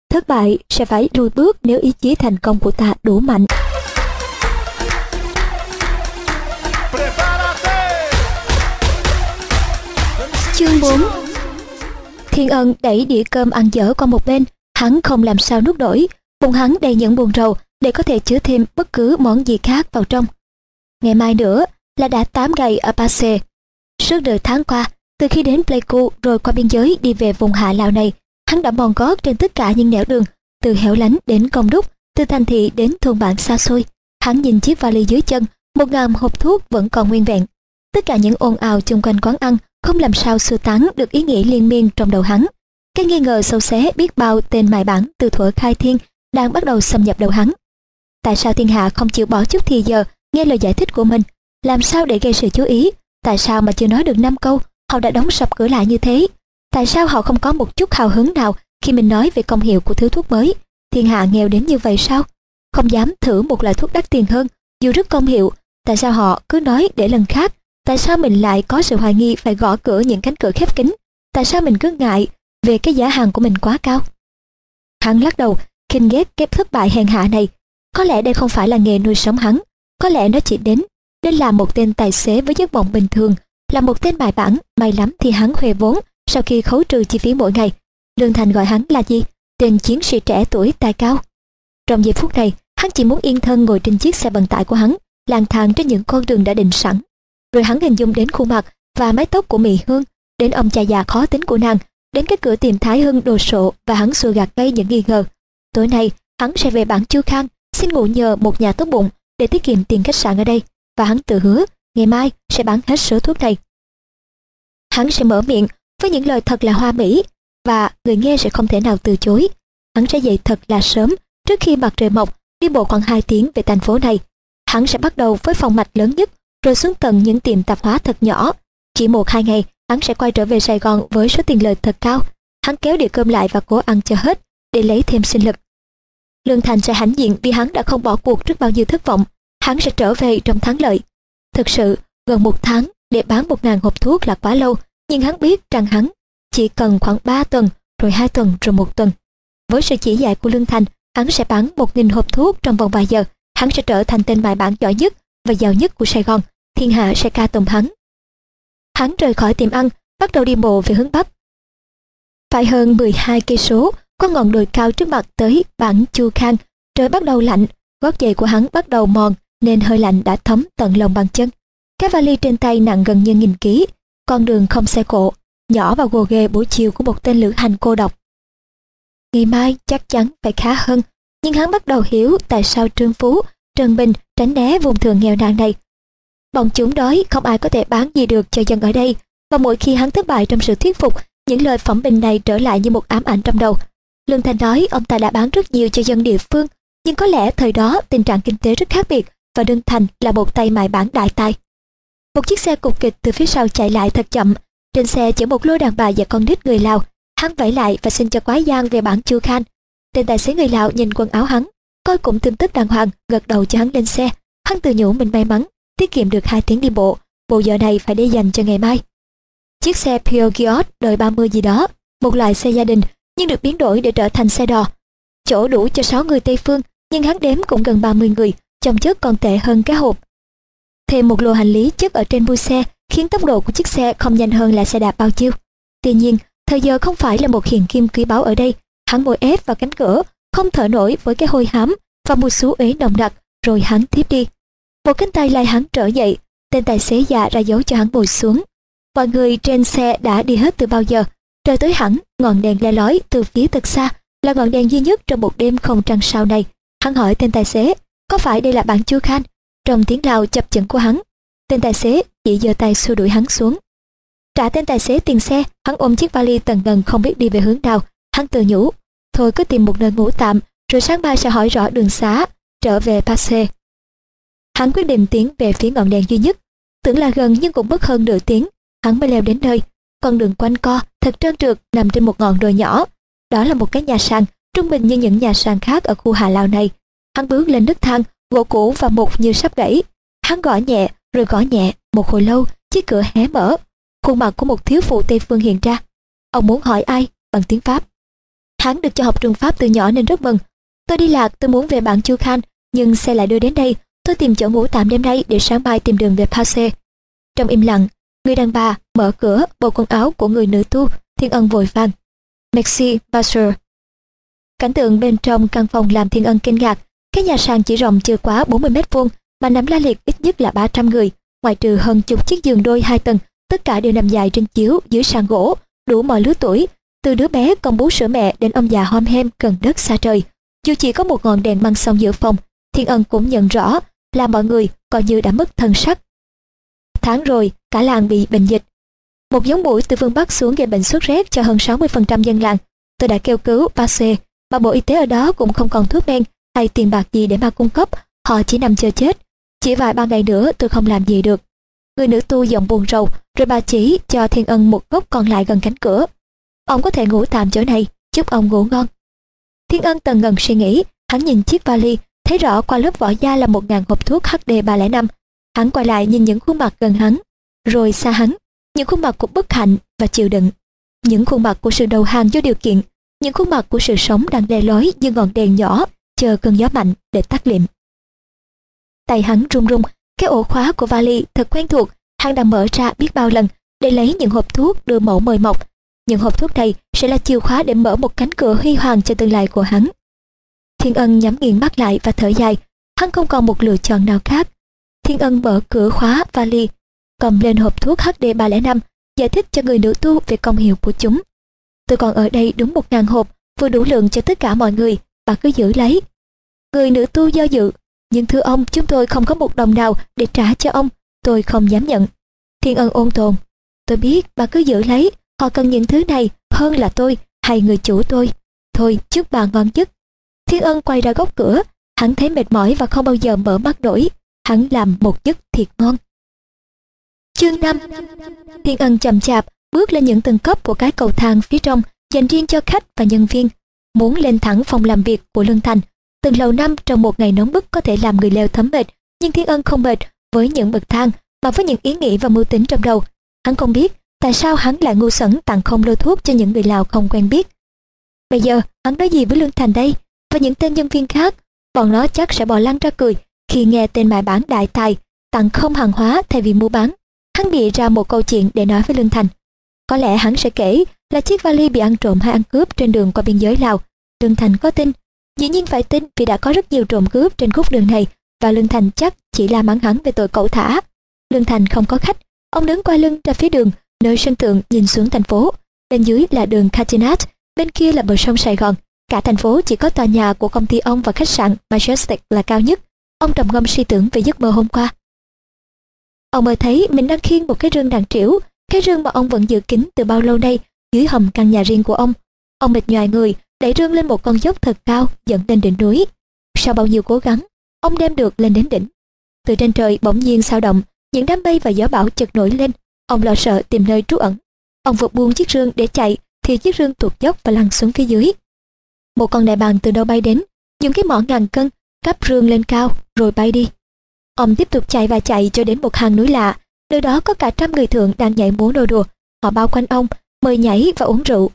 S1: Thất bại sẽ phải lùi bước nếu ý chí thành công của ta đủ mạnh. Chương 4 Thiên ân đẩy đĩa cơm ăn dở qua một bên, hắn không làm sao nuốt nổi, bụng hắn đầy những buồn rầu để có thể chứa thêm bất cứ món gì khác vào trong. Ngày mai nữa là đã 8 ngày ở Pase. Suốt đời tháng qua, từ khi đến Pleiku rồi qua biên giới đi về vùng hạ Lào này, hắn đã mòn gót trên tất cả những nẻo đường, từ hẻo lánh đến công đúc, từ thành thị đến thôn bản xa xôi. Hắn nhìn chiếc vali dưới chân, một ngàn hộp thuốc vẫn còn nguyên vẹn. Tất cả những ồn ào chung quanh quán ăn không làm sao sơ tán được ý nghĩ liên miên trong đầu hắn. Cái nghi ngờ sâu xé biết bao tên mài bản từ thuở khai thiên đang bắt đầu xâm nhập đầu hắn. Tại sao thiên hạ không chịu bỏ chút thì giờ nghe lời giải thích của mình? Làm sao để gây sự chú ý? Tại sao mà chưa nói được năm câu họ đã đóng sập cửa lại như thế? Tại sao họ không có một chút hào hứng nào khi mình nói về công hiệu của thứ thuốc mới? Thiên hạ nghèo đến như vậy sao? Không dám thử một loại thuốc đắt tiền hơn, dù rất công hiệu, tại sao họ cứ nói để lần khác Tại sao mình lại có sự hoài nghi phải gõ cửa những cánh cửa khép kín? Tại sao mình cứ ngại về cái giá hàng của mình quá cao? Hắn lắc đầu, khinh ghét cái thất bại hèn hạ này. Có lẽ đây không phải là nghề nuôi sống hắn. Có lẽ nó chỉ đến nên là một tên tài xế với giấc vọng bình thường, là một tên bài bản, may lắm thì hắn huề vốn sau khi khấu trừ chi phí mỗi ngày. Lương Thành gọi hắn là gì? Tên chiến sĩ trẻ tuổi tài cao. Trong giây phút này, hắn chỉ muốn yên thân ngồi trên chiếc xe vận tải của hắn, lang thang trên những con đường đã định sẵn rồi hắn hình dung đến khuôn mặt và mái tóc của Mỹ Hương, đến ông cha già khó tính của nàng, đến cái cửa tiệm Thái Hưng đồ sộ và hắn xua gạt ngay những nghi ngờ. Tối nay, hắn sẽ về bản Chu Khang, xin ngủ nhờ một nhà tốt bụng để tiết kiệm tiền khách sạn ở đây và hắn tự hứa ngày mai sẽ bán hết số thuốc này. Hắn sẽ mở miệng với những lời thật là hoa mỹ và người nghe sẽ không thể nào từ chối. Hắn sẽ dậy thật là sớm trước khi mặt trời mọc đi bộ khoảng 2 tiếng về thành phố này. Hắn sẽ bắt đầu với phòng mạch lớn nhất rồi xuống tận những tiệm tạp hóa thật nhỏ. Chỉ một hai ngày, hắn sẽ quay trở về Sài Gòn với số tiền lời thật cao. Hắn kéo địa cơm lại và cố ăn cho hết, để lấy thêm sinh lực. Lương Thành sẽ hãnh diện vì hắn đã không bỏ cuộc trước bao nhiêu thất vọng. Hắn sẽ trở về trong thắng lợi. Thực sự, gần một tháng để bán một ngàn hộp thuốc là quá lâu, nhưng hắn biết rằng hắn chỉ cần khoảng ba tuần, rồi hai tuần, rồi một tuần. Với sự chỉ dạy của Lương Thành, hắn sẽ bán một nghìn hộp thuốc trong vòng vài giờ, hắn sẽ trở thành tên mại bản giỏi nhất và giàu nhất của Sài Gòn, thiên hạ sẽ ca tùng hắn. Hắn rời khỏi tiệm ăn, bắt đầu đi bộ về hướng Bắc. Phải hơn 12 cây số, có ngọn đồi cao trước mặt tới bản Chu Khang, trời bắt đầu lạnh, gót giày của hắn bắt đầu mòn nên hơi lạnh đã thấm tận lòng bàn chân. Cái vali trên tay nặng gần như nghìn ký, con đường không xe cộ, nhỏ và gồ ghề buổi chiều của một tên lữ hành cô độc. Ngày mai chắc chắn phải khá hơn, nhưng hắn bắt đầu hiểu tại sao Trương Phú, Trần Bình tránh né vùng thường nghèo nàn này. Bọn chúng đói không ai có thể bán gì được cho dân ở đây, và mỗi khi hắn thất bại trong sự thuyết phục, những lời phẩm bình này trở lại như một ám ảnh trong đầu. Lương Thành nói ông ta đã bán rất nhiều cho dân địa phương, nhưng có lẽ thời đó tình trạng kinh tế rất khác biệt và Đương Thành là một tay mại bán đại tài. Một chiếc xe cục kịch từ phía sau chạy lại thật chậm, trên xe chở một lô đàn bà và con nít người Lào. Hắn vẫy lại và xin cho quái giang về bản Chu Khan. Tên tài xế người Lào nhìn quần áo hắn, coi cũng tin tức đàng hoàng, gật đầu cho hắn lên xe. Hắn tự nhủ mình may mắn, tiết kiệm được hai tiếng đi bộ, bộ giờ này phải để dành cho ngày mai. Chiếc xe Peugeot đời 30 gì đó, một loại xe gia đình nhưng được biến đổi để trở thành xe đò. Chỗ đủ cho 6 người Tây Phương, nhưng hắn đếm cũng gần 30 người, chồng chất còn tệ hơn cái hộp. Thêm một lô hành lý chất ở trên bui xe khiến tốc độ của chiếc xe không nhanh hơn là xe đạp bao nhiêu. Tuy nhiên, thời giờ không phải là một hiện kim quý báu ở đây. Hắn ngồi ép vào cánh cửa, không thở nổi với cái hôi hám và mùi xú ế nồng đặc, rồi hắn tiếp đi. Một cánh tay lai hắn trở dậy, tên tài xế già ra dấu cho hắn ngồi xuống. Mọi người trên xe đã đi hết từ bao giờ. Trời tối hẳn, ngọn đèn le lói từ phía thật xa là ngọn đèn duy nhất trong một đêm không trăng sao này. Hắn hỏi tên tài xế, có phải đây là bạn Chu Khan? Trong tiếng Lào chập chững của hắn, tên tài xế chỉ giơ tay xua đuổi hắn xuống. Trả tên tài xế tiền xe, hắn ôm chiếc vali tần ngần không biết đi về hướng nào. Hắn tự nhủ, thôi cứ tìm một nơi ngủ tạm, rồi sáng mai sẽ hỏi rõ đường xá, trở về Passe. Hắn quyết định tiến về phía ngọn đèn duy nhất. Tưởng là gần nhưng cũng mất hơn nửa tiếng, hắn mới leo đến nơi. Con đường quanh co, thật trơn trượt, nằm trên một ngọn đồi nhỏ. Đó là một cái nhà sàn, trung bình như những nhà sàn khác ở khu Hà Lào này. Hắn bước lên nấc thang, gỗ cũ và mục như sắp gãy. Hắn gõ nhẹ, rồi gõ nhẹ, một hồi lâu, chiếc cửa hé mở. Khuôn mặt của một thiếu phụ Tây Phương hiện ra. Ông muốn hỏi ai? Bằng tiếng Pháp. Hắn được cho học trường Pháp từ nhỏ nên rất mừng. Tôi đi lạc, tôi muốn về bản Chu Khan, nhưng xe lại đưa đến đây. Tôi tìm chỗ ngủ tạm đêm nay để sáng mai tìm đường về Pase Trong im lặng, người đàn bà mở cửa bộ quần áo của người nữ tu, thiên ân vội vàng. Maxi Basher. Cảnh tượng bên trong căn phòng làm thiên ân kinh ngạc. Cái nhà sàn chỉ rộng chưa quá 40 mét vuông mà nằm la liệt ít nhất là 300 người, ngoại trừ hơn chục chiếc giường đôi hai tầng, tất cả đều nằm dài trên chiếu dưới sàn gỗ, đủ mọi lứa tuổi, từ đứa bé con bú sữa mẹ đến ông già hom hem cần đất xa trời. Dù chỉ có một ngọn đèn măng sông giữa phòng, Thiên Ân cũng nhận rõ là mọi người coi như đã mất thân sắc. Tháng rồi, cả làng bị bệnh dịch. Một giống mũi từ phương Bắc xuống gây bệnh sốt rét cho hơn 60% dân làng. Tôi đã kêu cứu Passe, mà Bộ Y tế ở đó cũng không còn thuốc men hay tiền bạc gì để mà cung cấp, họ chỉ nằm chờ chết. Chỉ vài ba ngày nữa tôi không làm gì được. Người nữ tu giọng buồn rầu, rồi bà chỉ cho Thiên Ân một gốc còn lại gần cánh cửa. Ông có thể ngủ tạm chỗ này, chúc ông ngủ ngon. Thiên Ân tần ngần suy nghĩ, hắn nhìn chiếc vali, thấy rõ qua lớp vỏ da là một ngàn hộp thuốc HD 305. Hắn quay lại nhìn những khuôn mặt gần hắn, rồi xa hắn, những khuôn mặt của bất hạnh và chịu đựng. Những khuôn mặt của sự đầu hàng vô điều kiện, những khuôn mặt của sự sống đang le lói như ngọn đèn nhỏ, chờ cơn gió mạnh để tắt liệm. Tay hắn run run, cái ổ khóa của vali thật quen thuộc, hắn đã mở ra biết bao lần để lấy những hộp thuốc đưa mẫu mời mọc. Những hộp thuốc này sẽ là chìa khóa để mở một cánh cửa huy hoàng cho tương lai của hắn. Thiên Ân nhắm nghiền mắt lại và thở dài, hắn không còn một lựa chọn nào khác. Thiên Ân mở cửa khóa vali, cầm lên hộp thuốc HD305, giải thích cho người nữ tu về công hiệu của chúng. Tôi còn ở đây đúng một ngàn hộp, vừa đủ lượng cho tất cả mọi người, bà cứ giữ lấy. Người nữ tu do dự, nhưng thưa ông chúng tôi không có một đồng nào để trả cho ông, tôi không dám nhận. Thiên ân ôn tồn, tôi biết bà cứ giữ lấy, họ cần những thứ này hơn là tôi hay người chủ tôi. Thôi chúc bà ngon giấc. Thiên ân quay ra góc cửa, hắn thấy mệt mỏi và không bao giờ mở mắt nổi. Hắn làm một giấc thiệt ngon. Chương 5 Thiên ân chậm chạp bước lên những tầng cấp của cái cầu thang phía trong dành riêng cho khách và nhân viên. Muốn lên thẳng phòng làm việc của Lương Thành, Từng lầu năm trong một ngày nóng bức có thể làm người leo thấm mệt, nhưng Thiên Ân không mệt với những bậc thang mà với những ý nghĩ và mưu tính trong đầu. Hắn không biết tại sao hắn lại ngu xuẩn tặng không lô thuốc cho những người Lào không quen biết. Bây giờ, hắn nói gì với Lương Thành đây? Và những tên nhân viên khác, bọn nó chắc sẽ bò lăn ra cười khi nghe tên mại bán đại tài tặng không hàng hóa thay vì mua bán. Hắn bịa ra một câu chuyện để nói với Lương Thành. Có lẽ hắn sẽ kể là chiếc vali bị ăn trộm hay ăn cướp trên đường qua biên giới Lào. Lương Thành có tin. Dĩ nhiên phải tin vì đã có rất nhiều trộm cướp trên khúc đường này và Lương Thành chắc chỉ là mắng hắn về tội cẩu thả. Lương Thành không có khách. Ông đứng qua lưng ra phía đường, nơi sân thượng nhìn xuống thành phố. Bên dưới là đường Katinat, bên kia là bờ sông Sài Gòn. Cả thành phố chỉ có tòa nhà của công ty ông và khách sạn Majestic là cao nhất. Ông trầm ngâm suy tưởng về giấc mơ hôm qua. Ông mơ thấy mình đang khiêng một cái rương đàn triểu, cái rương mà ông vẫn giữ kín từ bao lâu nay dưới hầm căn nhà riêng của ông. Ông mệt nhòi người, đẩy rương lên một con dốc thật cao dẫn lên đỉnh núi. Sau bao nhiêu cố gắng, ông đem được lên đến đỉnh. Từ trên trời bỗng nhiên sao động, những đám mây và gió bão chợt nổi lên. Ông lo sợ tìm nơi trú ẩn. Ông vượt buông chiếc rương để chạy, thì chiếc rương tuột dốc và lăn xuống phía dưới. Một con đại bàng từ đâu bay đến, những cái mỏ ngàn cân, cắp rương lên cao, rồi bay đi. Ông tiếp tục chạy và chạy cho đến một hang núi lạ, nơi đó có cả trăm người thượng đang nhảy múa nô đùa. Họ bao quanh ông, mời nhảy và uống rượu.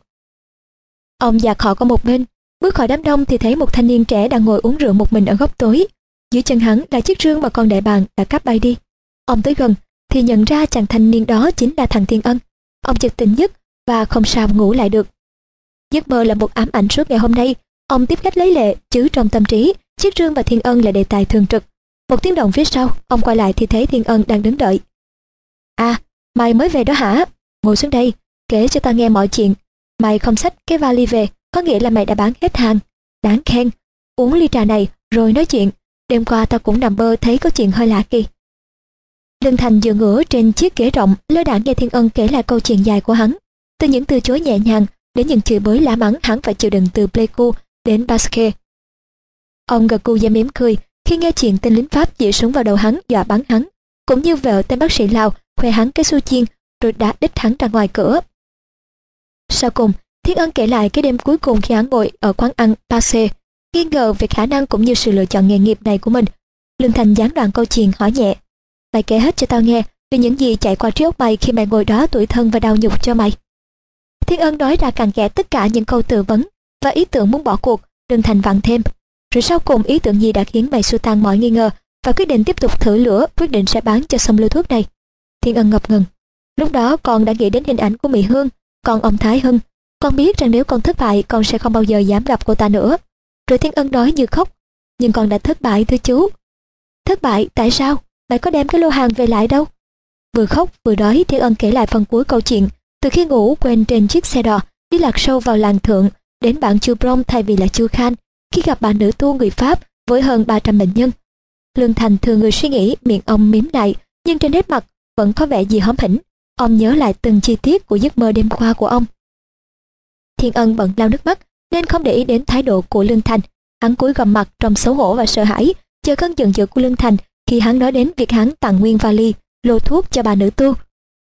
S1: Ông già họ qua một bên, bước khỏi đám đông thì thấy một thanh niên trẻ đang ngồi uống rượu một mình ở góc tối. Dưới chân hắn là chiếc rương mà con đại bàng đã cắp bay đi. Ông tới gần thì nhận ra chàng thanh niên đó chính là thằng Thiên Ân. Ông chợt tỉnh giấc và không sao ngủ lại được. Giấc mơ là một ám ảnh suốt ngày hôm nay. Ông tiếp khách lấy lệ, chứ trong tâm trí, chiếc rương và Thiên Ân là đề tài thường trực. Một tiếng động phía sau, ông quay lại thì thấy Thiên Ân đang đứng đợi. À, mày mới về đó hả? Ngồi xuống đây, kể cho ta nghe mọi chuyện. Mày không xách cái vali về, có nghĩa là mày đã bán hết hàng. Đáng khen. Uống ly trà này, rồi nói chuyện. Đêm qua ta cũng nằm mơ thấy có chuyện hơi lạ kỳ. Lương Thành dựa ngửa trên chiếc ghế rộng, lơ đãng nghe Thiên Ân kể lại câu chuyện dài của hắn. Từ những từ chối nhẹ nhàng đến những chửi bới lá mắng hắn phải chịu đựng từ Pleiku đến Basque. Ông Gaku gù mỉm cười khi nghe chuyện tên lính Pháp dĩa súng vào đầu hắn dọa bắn hắn, cũng như vợ tên bác sĩ Lào khoe hắn cái su chiên rồi đã đích hắn ra ngoài cửa. Sau cùng, Thiên Ân kể lại cái đêm cuối cùng khi hắn ngồi ở quán ăn Passe, nghi ngờ về khả năng cũng như sự lựa chọn nghề nghiệp này của mình. Lương Thành gián đoạn câu chuyện hỏi nhẹ. Mày kể hết cho tao nghe về những gì chạy qua trí óc mày khi mày ngồi đó tuổi thân và đau nhục cho mày. Thiên Ân nói ra càng kẽ tất cả những câu tư vấn và ý tưởng muốn bỏ cuộc, đừng Thành vặn thêm. Rồi sau cùng ý tưởng gì đã khiến mày xua tan mọi nghi ngờ và quyết định tiếp tục thử lửa, quyết định sẽ bán cho xong lưu thuốc này. Thiên Ân ngập ngừng. Lúc đó con đã nghĩ đến hình ảnh của Mỹ Hương, còn ông Thái Hưng. Con biết rằng nếu con thất bại con sẽ không bao giờ dám gặp cô ta nữa. Rồi Thiên Ân nói như khóc. Nhưng con đã thất bại thưa chú. Thất bại tại sao? Mày có đem cái lô hàng về lại đâu? Vừa khóc vừa đói Thiên Ân kể lại phần cuối câu chuyện. Từ khi ngủ quên trên chiếc xe đò, đi lạc sâu vào làng thượng, đến bạn Chu Brong thay vì là Chu Khan, khi gặp bà nữ tu người Pháp với hơn 300 bệnh nhân. Lương Thành thường người suy nghĩ miệng ông mím lại, nhưng trên nét mặt vẫn có vẻ gì hóm hỉnh. Ông nhớ lại từng chi tiết của giấc mơ đêm qua của ông. Thiên Ân bận lau nước mắt, nên không để ý đến thái độ của Lương Thành. Hắn cúi gầm mặt trong xấu hổ và sợ hãi, chờ cơn giận dữ của Lương Thành khi hắn nói đến việc hắn tặng nguyên vali, lô thuốc cho bà nữ tu.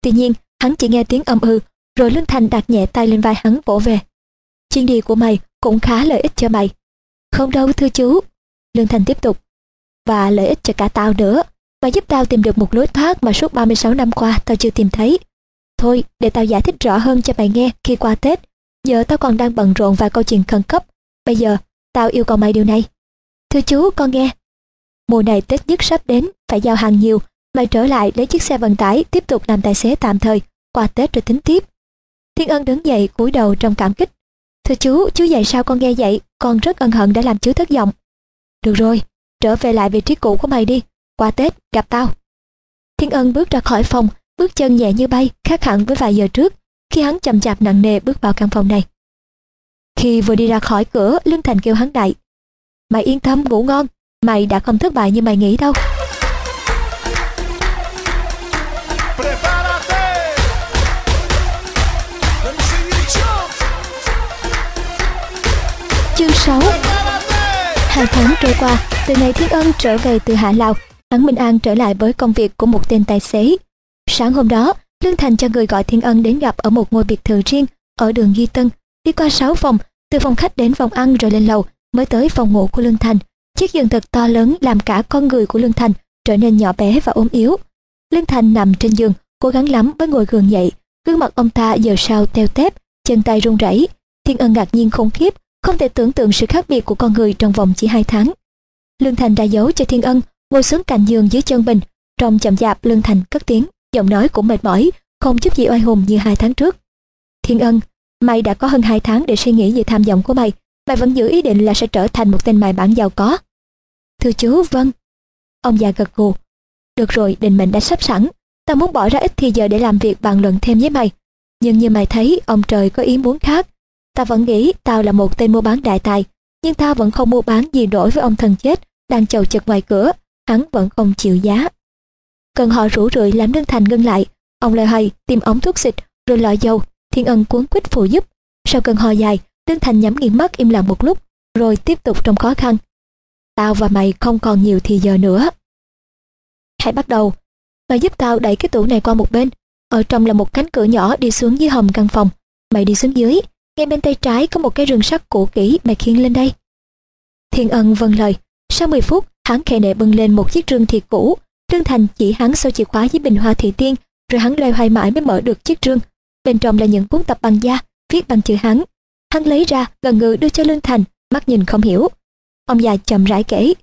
S1: Tuy nhiên, hắn chỉ nghe tiếng âm ư, rồi Lương Thành đặt nhẹ tay lên vai hắn vỗ về. Chuyên đi của mày cũng khá lợi ích cho mày. Không đâu thưa chú. Lương Thành tiếp tục. Và lợi ích cho cả tao nữa. và giúp tao tìm được một lối thoát mà suốt 36 năm qua tao chưa tìm thấy. Thôi, để tao giải thích rõ hơn cho mày nghe khi qua Tết. Giờ tao còn đang bận rộn vài câu chuyện khẩn cấp. Bây giờ, tao yêu cầu mày điều này. Thưa chú, con nghe. Mùa này Tết nhất sắp đến, phải giao hàng nhiều. Mày trở lại lấy chiếc xe vận tải tiếp tục làm tài xế tạm thời. Qua Tết rồi tính tiếp. Thiên Ân đứng dậy cúi đầu trong cảm kích. Thưa chú, chú dạy sao con nghe vậy? Con rất ân hận đã làm chú thất vọng. Được rồi, trở về lại vị trí cũ của mày đi. Qua Tết, gặp tao. Thiên Ân bước ra khỏi phòng, bước chân nhẹ như bay, khác hẳn với vài giờ trước, khi hắn chậm chạp nặng nề bước vào căn phòng này. Khi vừa đi ra khỏi cửa, Lương Thành kêu hắn đại. Mày yên tâm ngủ ngon, mày đã không thất bại như mày nghĩ đâu. 6 Hai tháng trôi qua, từ ngày Thiên Ân trở về từ Hạ Lào, hắn Minh An trở lại với công việc của một tên tài xế. Sáng hôm đó, Lương Thành cho người gọi Thiên Ân đến gặp ở một ngôi biệt thự riêng ở đường Duy Tân, đi qua 6 phòng, từ phòng khách đến phòng ăn rồi lên lầu, mới tới phòng ngủ của Lương Thành. Chiếc giường thật to lớn làm cả con người của Lương Thành trở nên nhỏ bé và ốm yếu. Lương Thành nằm trên giường, cố gắng lắm mới ngồi gượng dậy, gương mặt ông ta giờ sao teo tép, chân tay run rẩy. Thiên Ân ngạc nhiên khủng khiếp không thể tưởng tượng sự khác biệt của con người trong vòng chỉ hai tháng. Lương Thành ra dấu cho Thiên Ân, ngồi xuống cạnh giường dưới chân mình, trong chậm chạp Lương Thành cất tiếng, giọng nói cũng mệt mỏi, không chút gì oai hùng như hai tháng trước. Thiên Ân, mày đã có hơn hai tháng để suy nghĩ về tham vọng của mày, mày vẫn giữ ý định là sẽ trở thành một tên mày bản giàu có. Thưa chú, vâng. Ông già gật gù. Được rồi, định mệnh đã sắp sẵn, Ta muốn bỏ ra ít thì giờ để làm việc bàn luận thêm với mày. Nhưng như mày thấy, ông trời có ý muốn khác ta vẫn nghĩ tao là một tên mua bán đại tài, nhưng tao vẫn không mua bán gì đổi với ông thần chết đang chầu chật ngoài cửa, hắn vẫn không chịu giá. Cần họ rủ rượi làm Lương Thành ngưng lại, ông lời hay tìm ống thuốc xịt rồi lọ dầu, thiên ân cuốn quýt phụ giúp. Sau cơn ho dài, Lương Thành nhắm nghiền mắt im lặng một lúc, rồi tiếp tục trong khó khăn. Tao và mày không còn nhiều thì giờ nữa. Hãy bắt đầu. Mày giúp tao đẩy cái tủ này qua một bên. Ở trong là một cánh cửa nhỏ đi xuống dưới hầm căn phòng. Mày đi xuống dưới, ngay bên tay trái có một cái rừng sắt cũ kỹ mày khiêng lên đây. Thiên ân vâng lời. Sau 10 phút, hắn khẽ nệ bưng lên một chiếc rương thiệt cũ. Lương Thành chỉ hắn sau chìa khóa với bình hoa thị tiên, rồi hắn loay hoay mãi mới mở được chiếc rương. Bên trong là những cuốn tập bằng da, viết bằng chữ hắn. Hắn lấy ra, gần ngừ đưa cho Lương Thành, mắt nhìn không hiểu. Ông già chậm rãi kể.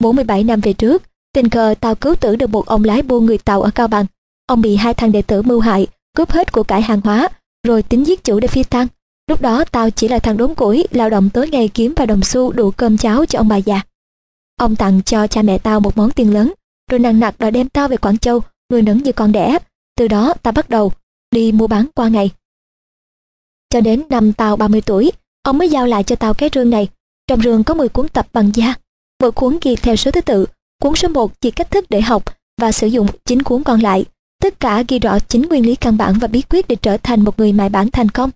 S1: 47 năm về trước, tình cờ tao cứu tử được một ông lái buôn người Tàu ở Cao Bằng. Ông bị hai thằng đệ tử mưu hại, cướp hết của cải hàng hóa, rồi tính giết chủ để phi tăng. Lúc đó tao chỉ là thằng đốn củi, lao động tối ngày kiếm vài đồng xu đủ cơm cháo cho ông bà già. Ông tặng cho cha mẹ tao một món tiền lớn, rồi nặng nặc đòi đem tao về Quảng Châu, nuôi nấng như con đẻ. Từ đó tao bắt đầu đi mua bán qua ngày. Cho đến năm tao 30 tuổi, ông mới giao lại cho tao cái rương này. Trong rương có 10 cuốn tập bằng da. Mỗi cuốn ghi theo số thứ tự. Cuốn số 1 chỉ cách thức để học và sử dụng chính cuốn còn lại. Tất cả ghi rõ chính nguyên lý căn bản và bí quyết để trở thành một người mài bản thành công.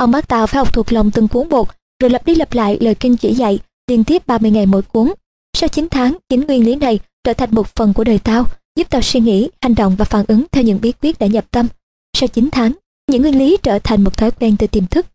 S1: Ông bắt tao phải học thuộc lòng từng cuốn bột rồi lặp đi lặp lại lời kinh chỉ dạy, liên tiếp 30 ngày mỗi cuốn. Sau 9 tháng, chính nguyên lý này trở thành một phần của đời tao, giúp tao suy nghĩ, hành động và phản ứng theo những bí quyết đã nhập tâm. Sau 9 tháng, những nguyên lý trở thành một thói quen từ tiềm thức.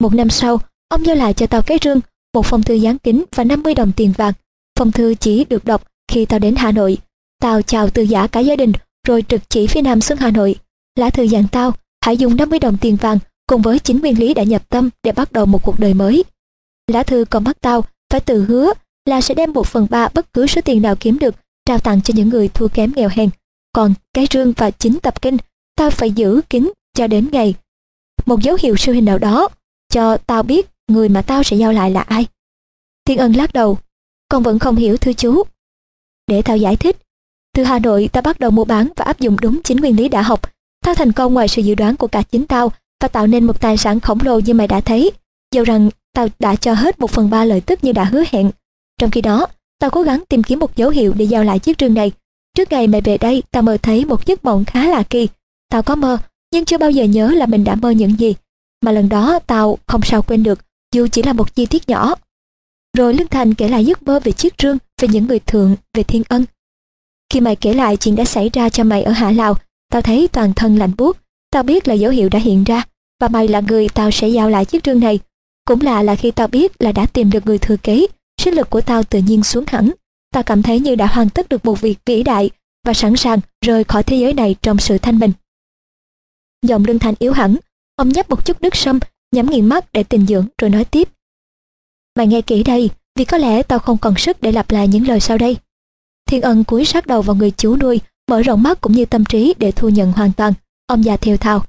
S1: Một năm sau, ông giao lại cho tao cái rương, một phong thư dán kính và 50 đồng tiền vàng. Phong thư chỉ được đọc khi tao đến Hà Nội. Tao chào từ giả cả gia đình, rồi trực chỉ phía nam xuống Hà Nội. Lá thư dặn tao, hãy dùng 50 đồng tiền vàng cùng với chính nguyên lý đã nhập tâm để bắt đầu một cuộc đời mới. Lá thư còn bắt tao phải tự hứa là sẽ đem một phần ba bất cứ số tiền nào kiếm được trao tặng cho những người thua kém nghèo hèn. Còn cái rương và chính tập kinh, tao phải giữ kín cho đến ngày. Một dấu hiệu siêu hình nào đó cho tao biết người mà tao sẽ giao lại là ai. Thiên ân lắc đầu, con vẫn không hiểu thưa chú. Để tao giải thích, từ Hà Nội tao bắt đầu mua bán và áp dụng đúng chính nguyên lý đã học. Tao thành công ngoài sự dự đoán của cả chính tao và tạo nên một tài sản khổng lồ như mày đã thấy. Dẫu rằng tao đã cho hết một phần ba lợi tức như đã hứa hẹn. Trong khi đó, tao cố gắng tìm kiếm một dấu hiệu để giao lại chiếc rương này. Trước ngày mày về đây, tao mơ thấy một giấc mộng khá là kỳ. Tao có mơ, nhưng chưa bao giờ nhớ là mình đã mơ những gì. Mà lần đó tao không sao quên được, dù chỉ là một chi tiết nhỏ. Rồi Lương Thành kể lại giấc mơ về chiếc rương, về những người thượng, về thiên ân. Khi mày kể lại chuyện đã xảy ra cho mày ở Hạ Lào, tao thấy toàn thân lạnh buốt. Tao biết là dấu hiệu đã hiện ra, và mày là người tao sẽ giao lại chiếc rương này. Cũng lạ là khi tao biết là đã tìm được người thừa kế, sức lực của tao tự nhiên xuống hẳn. Tao cảm thấy như đã hoàn tất được một việc vĩ đại và sẵn sàng rời khỏi thế giới này trong sự thanh bình. Giọng lương thành yếu hẳn, ông nhấp một chút nước sâm, nhắm nghiền mắt để tình dưỡng rồi nói tiếp. Mày nghe kỹ đây, vì có lẽ tao không còn sức để lặp lại những lời sau đây. Thiên ân cúi sát đầu vào người chú nuôi, mở rộng mắt cũng như tâm trí để thu nhận hoàn toàn. Ông già thều thào.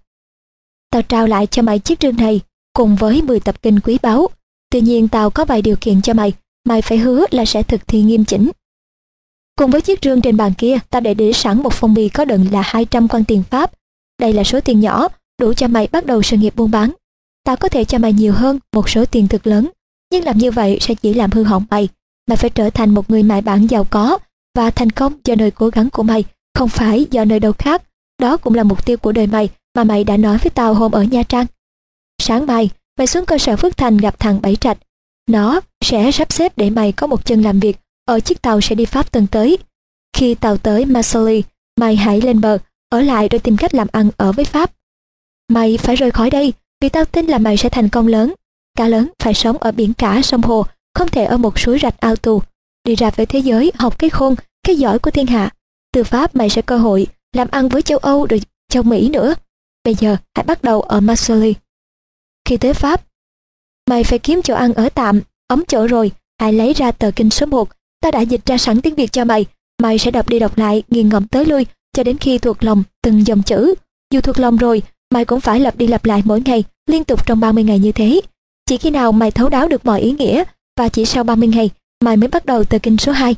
S1: Tao trao lại cho mày chiếc rương này, cùng với 10 tập kinh quý báu. Tuy nhiên tao có vài điều kiện cho mày, mày phải hứa là sẽ thực thi nghiêm chỉnh. Cùng với chiếc rương trên bàn kia, tao để để sẵn một phong bì có đựng là 200 quan tiền Pháp. Đây là số tiền nhỏ, đủ cho mày bắt đầu sự nghiệp buôn bán. Tao có thể cho mày nhiều hơn một số tiền thực lớn, nhưng làm như vậy sẽ chỉ làm hư hỏng mày. Mày phải trở thành một người mại bản giàu có và thành công do nơi cố gắng của mày, không phải do nơi đâu khác. Đó cũng là mục tiêu của đời mày mà mày đã nói với tao hôm ở Nha Trang. Sáng mai, mày xuống cơ sở Phước Thành gặp thằng Bảy Trạch. Nó sẽ sắp xếp để mày có một chân làm việc ở chiếc tàu sẽ đi Pháp tuần tới. Khi tàu tới masoli mày hãy lên bờ, ở lại rồi tìm cách làm ăn ở với Pháp. Mày phải rời khỏi đây, vì tao tin là mày sẽ thành công lớn. Cá lớn phải sống ở biển cả sông hồ, không thể ở một suối rạch ao tù. Đi ra với thế giới, học cái khôn, cái giỏi của thiên hạ. Từ Pháp mày sẽ cơ hội làm ăn với châu Âu rồi châu Mỹ nữa. Bây giờ hãy bắt đầu ở Marseille. Khi tới Pháp, Mày phải kiếm chỗ ăn ở tạm, ấm chỗ rồi, hãy lấy ra tờ kinh số 1. Tao đã dịch ra sẵn tiếng Việt cho mày. Mày sẽ đọc đi đọc lại, nghiền ngẫm tới lui, cho đến khi thuộc lòng từng dòng chữ. Dù thuộc lòng rồi, mày cũng phải lặp đi lặp lại mỗi ngày, liên tục trong 30 ngày như thế. Chỉ khi nào mày thấu đáo được mọi ý nghĩa, và chỉ sau 30 ngày, mày mới bắt đầu tờ kinh số 2.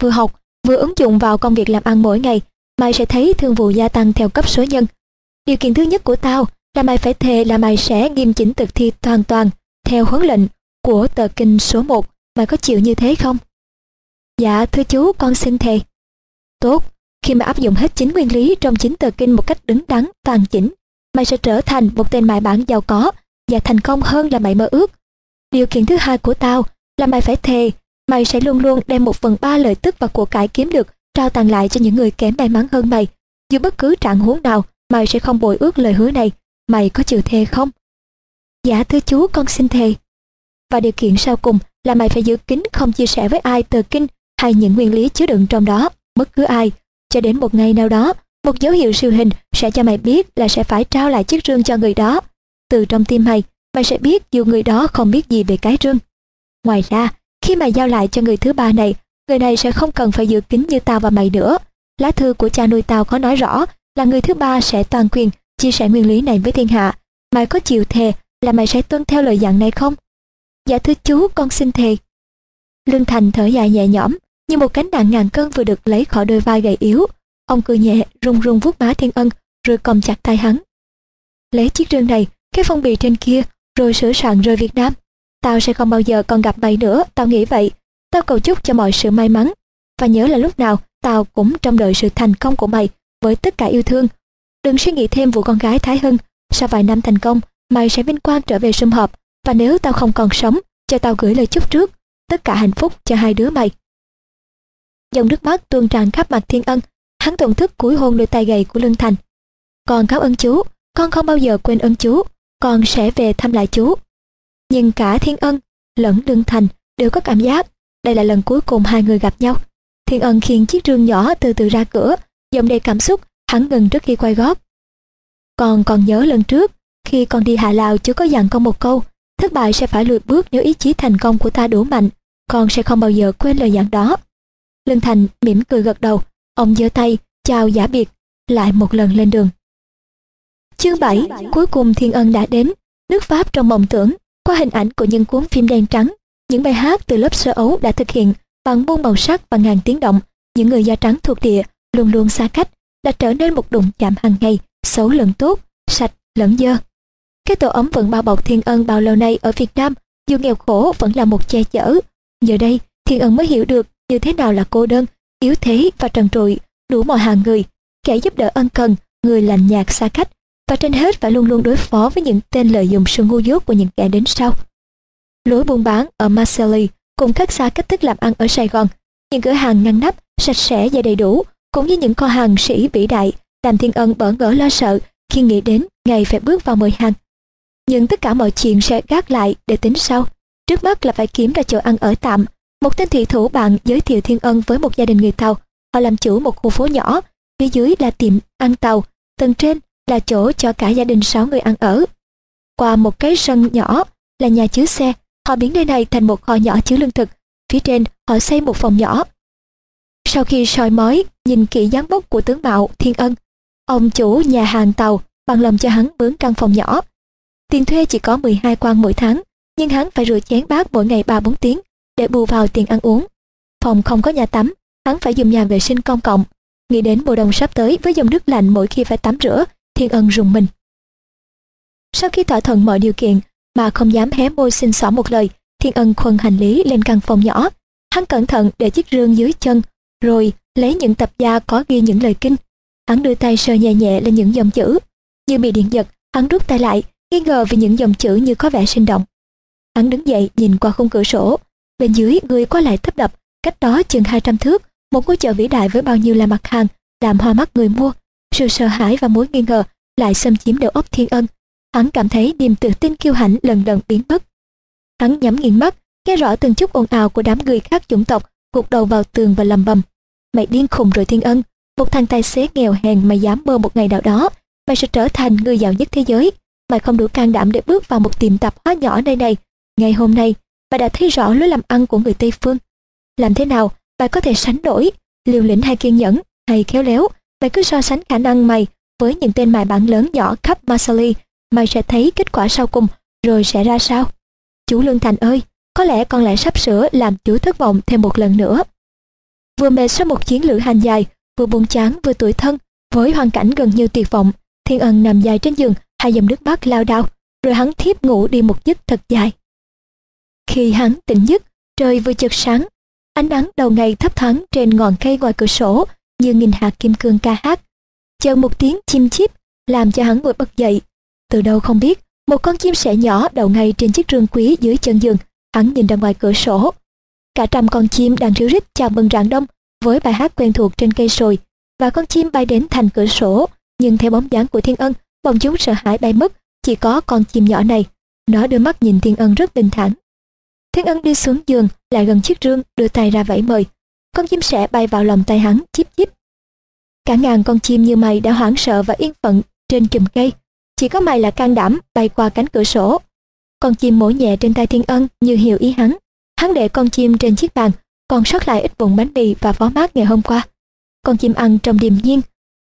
S1: Vừa học, vừa ứng dụng vào công việc làm ăn mỗi ngày, mày sẽ thấy thương vụ gia tăng theo cấp số nhân. Điều kiện thứ nhất của tao là mày phải thề là mày sẽ nghiêm chỉnh thực thi hoàn toàn theo huấn lệnh của tờ kinh số 1. Mày có chịu như thế không? Dạ thưa chú con xin thề. Tốt, khi mà áp dụng hết chính nguyên lý trong chính tờ kinh một cách đứng đắn, toàn chỉnh, mày sẽ trở thành một tên mại bản giàu có và thành công hơn là mày mơ ước. Điều kiện thứ hai của tao là mày phải thề, mày sẽ luôn luôn đem một phần ba lợi tức và của cải kiếm được trao tặng lại cho những người kém may mắn hơn mày. Dù bất cứ trạng huống nào, mày sẽ không bội ước lời hứa này. Mày có chịu thề không? Dạ thưa chú, con xin thề. Và điều kiện sau cùng là mày phải giữ kín không chia sẻ với ai tờ kinh hay những nguyên lý chứa đựng trong đó, bất cứ ai. Cho đến một ngày nào đó, một dấu hiệu siêu hình sẽ cho mày biết là sẽ phải trao lại chiếc rương cho người đó. Từ trong tim mày, mày sẽ biết dù người đó không biết gì về cái rương. Ngoài ra, khi mày giao lại cho người thứ ba này, người này sẽ không cần phải giữ kín như tao và mày nữa. Lá thư của cha nuôi tao có nói rõ là người thứ ba sẽ toàn quyền chia sẻ nguyên lý này với thiên hạ. Mày có chịu thề là mày sẽ tuân theo lời dặn này không? Dạ thưa chú, con xin thề. Lương Thành thở dài nhẹ nhõm, như một cánh đàn ngàn cân vừa được lấy khỏi đôi vai gầy yếu. Ông cười nhẹ, run run vuốt má Thiên Ân, rồi cầm chặt tay hắn. Lấy chiếc rương này, cái phong bì trên kia, rồi sửa soạn rời Việt Nam. Tao sẽ không bao giờ còn gặp mày nữa, tao nghĩ vậy. Tao cầu chúc cho mọi sự may mắn. Và nhớ là lúc nào, tao cũng trong đợi sự thành công của mày, với tất cả yêu thương. Đừng suy nghĩ thêm vụ con gái Thái Hưng. Sau vài năm thành công, mày sẽ vinh quang trở về sum họp. Và nếu tao không còn sống, cho tao gửi lời chúc trước. Tất cả hạnh phúc cho hai đứa mày. Dòng nước mắt tuôn tràn khắp mặt Thiên Ân. Hắn thổn thức cúi hôn đôi tay gầy của Lương Thành. Con cáo ơn chú, con không bao giờ quên ơn chú, con sẽ về thăm lại chú. Nhưng cả Thiên Ân lẫn Lương Thành đều có cảm giác đây là lần cuối cùng hai người gặp nhau. Thiên Ân khiêng chiếc rương nhỏ từ từ ra cửa, giọng đầy cảm xúc, hắn ngừng trước khi quay gót. Con còn nhớ lần trước, khi con đi Hạ Lào chưa có dặn con một câu, thất bại sẽ phải lùi bước nếu ý chí thành công của ta đủ mạnh, con sẽ không bao giờ quên lời dặn đó. Lương Thành mỉm cười gật đầu, ông giơ tay, chào giả biệt, lại một lần lên đường. Chương 7, cuối cùng Thiên Ân đã đến, nước Pháp trong mộng tưởng, qua hình ảnh của những cuốn phim đen trắng, những bài hát từ lớp sơ ấu đã thực hiện bằng muôn màu sắc và ngàn tiếng động, những người da trắng thuộc địa luôn luôn xa cách, đã trở nên một đụng chạm hàng ngày, xấu lẫn tốt, sạch lẫn dơ. Cái tổ ấm vẫn bao bọc Thiên Ân bao lâu nay ở Việt Nam, dù nghèo khổ vẫn là một che chở. Giờ đây, Thiên Ân mới hiểu được như thế nào là cô đơn, yếu thế và trần trụi, đủ mọi hàng người, kẻ giúp đỡ ân cần, người lành nhạt xa cách, và trên hết phải luôn luôn đối phó với những tên lợi dụng sự ngu dốt của những kẻ đến sau. Lối buôn bán ở Marseille cũng khác xa cách thức làm ăn ở Sài Gòn. Những cửa hàng ngăn nắp, sạch sẽ và đầy đủ, cũng như những kho hàng sĩ vĩ đại, làm Thiên Ân bỡ ngỡ lo sợ khi nghĩ đến ngày phải bước vào mời hàng. Nhưng tất cả mọi chuyện sẽ gác lại để tính sau. Trước mắt là phải kiếm ra chỗ ăn ở tạm. Một tên thị thủ bạn giới thiệu Thiên Ân với một gia đình người Tàu. Họ làm chủ một khu phố nhỏ, phía dưới là tiệm ăn tàu, tầng trên là chỗ cho cả gia đình sáu người ăn ở. Qua một cái sân nhỏ là nhà chứa xe, họ biến nơi này thành một kho nhỏ chứa lương thực. Phía trên họ xây một phòng nhỏ. Sau khi soi mói, nhìn kỹ dáng bốc của tướng mạo Thiên Ân, ông chủ nhà hàng tàu bằng lòng cho hắn mướn căn phòng nhỏ. Tiền thuê chỉ có 12 quan mỗi tháng, nhưng hắn phải rửa chén bát mỗi ngày 3-4 tiếng để bù vào tiền ăn uống. Phòng không có nhà tắm, hắn phải dùng nhà vệ sinh công cộng. Nghĩ đến mùa đông sắp tới với dòng nước lạnh mỗi khi phải tắm rửa, Thiên Ân rùng mình. Sau khi thỏa thuận mọi điều kiện mà không dám hé môi xin xỏ một lời, Thiên Ân khuân hành lý lên căn phòng nhỏ. Hắn cẩn thận để chiếc rương dưới chân, rồi lấy những tập da có ghi những lời kinh. Hắn đưa tay sờ nhẹ nhẹ lên những dòng chữ. Như bị điện giật, hắn rút tay lại, nghi ngờ vì những dòng chữ như có vẻ sinh động. Hắn đứng dậy nhìn qua khung cửa sổ. Bên dưới người qua lại thấp đập, cách đó chừng 200 thước, một ngôi chợ vĩ đại với bao nhiêu là mặt hàng, làm hoa mắt người mua. Sự sợ hãi và mối nghi ngờ lại xâm chiếm đầu óc thiên ân. Hắn cảm thấy niềm tự tin kiêu hãnh lần lần biến mất. Hắn nhắm nghiền mắt, nghe rõ từng chút ồn ào của đám người khác chủng tộc, gục đầu vào tường và lầm bầm. Mày điên khùng rồi thiên ân, một thằng tài xế nghèo hèn mày dám mơ một ngày nào đó, mày sẽ trở thành người giàu nhất thế giới. mày không đủ can đảm để bước vào một tiệm tạp hóa nhỏ nơi này. Ngày hôm nay, bà đã thấy rõ lối làm ăn của người Tây Phương. Làm thế nào bà có thể sánh đổi, liều lĩnh hay kiên nhẫn, hay khéo léo, mày cứ so sánh khả năng mày với những tên mài bản lớn nhỏ khắp Marsali mai sẽ thấy kết quả sau cùng, rồi sẽ ra sao. Chú Lương Thành ơi, có lẽ con lại sắp sửa làm chú thất vọng thêm một lần nữa. Vừa mệt sau một chuyến lữ hành dài, vừa buồn chán vừa tuổi thân, với hoàn cảnh gần như tuyệt vọng, Thiên Ân nằm dài trên giường, hai dòng nước mắt lao đao, rồi hắn thiếp ngủ đi một giấc thật dài. Khi hắn tỉnh giấc, trời vừa chợt sáng, ánh nắng đầu ngày thấp thoáng trên ngọn cây ngoài cửa sổ như nghìn hạt kim cương ca hát. Chờ một tiếng chim chip làm cho hắn ngồi bật dậy. Từ đâu không biết, một con chim sẻ nhỏ đậu ngay trên chiếc rương quý dưới chân giường, hắn nhìn ra ngoài cửa sổ. Cả trăm con chim đang ríu rít chào mừng rạng đông với bài hát quen thuộc trên cây sồi. Và con chim bay đến thành cửa sổ. Nhưng theo bóng dáng của thiên ân bọn chúng sợ hãi bay mất. Chỉ có con chim nhỏ này. Nó đưa mắt nhìn thiên ân rất bình thản. Thiên ân đi xuống giường lại gần chiếc rương đưa tay ra vẫy mời. Con chim sẻ bay vào lòng tay hắn chip chip cả ngàn con chim như mày đã hoảng sợ và yên phận trên chùm cây chỉ có mày là can đảm, bay qua cánh cửa sổ. Con chim mổ nhẹ trên tay thiên ân, như hiểu ý hắn. Hắn để con chim trên chiếc bàn, còn sót lại ít vụn bánh mì và phó mát ngày hôm qua. Con chim ăn trong điềm nhiên.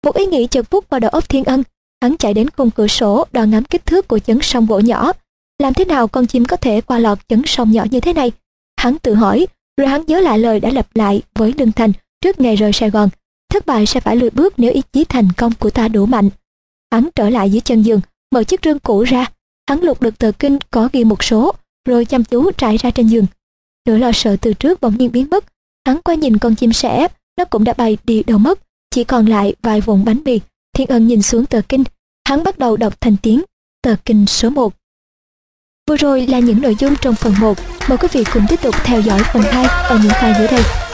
S1: Một ý nghĩ chợt vút vào đầu óc thiên ân. Hắn chạy đến khung cửa sổ, đo ngắm kích thước của chấn sông gỗ nhỏ. Làm thế nào con chim có thể qua lọt chấn sông nhỏ như thế này? Hắn tự hỏi, rồi hắn nhớ lại lời đã lặp lại với lương thành trước ngày rời sài gòn. Thất bại sẽ phải lùi bước nếu ý chí thành công của ta đủ mạnh hắn trở lại dưới chân giường, mở chiếc rương cũ ra. Hắn lục được tờ kinh có ghi một số, rồi chăm chú trải ra trên giường. Nỗi lo sợ từ trước bỗng nhiên biến mất. Hắn qua nhìn con chim sẻ, nó cũng đã bay đi đâu mất, chỉ còn lại vài vụn bánh mì. Thiên ân nhìn xuống tờ kinh, hắn bắt đầu đọc thành tiếng, tờ kinh số 1 vừa rồi là những nội dung trong phần 1 mời quý vị cùng tiếp tục theo dõi phần 2 ở những file dưới đây.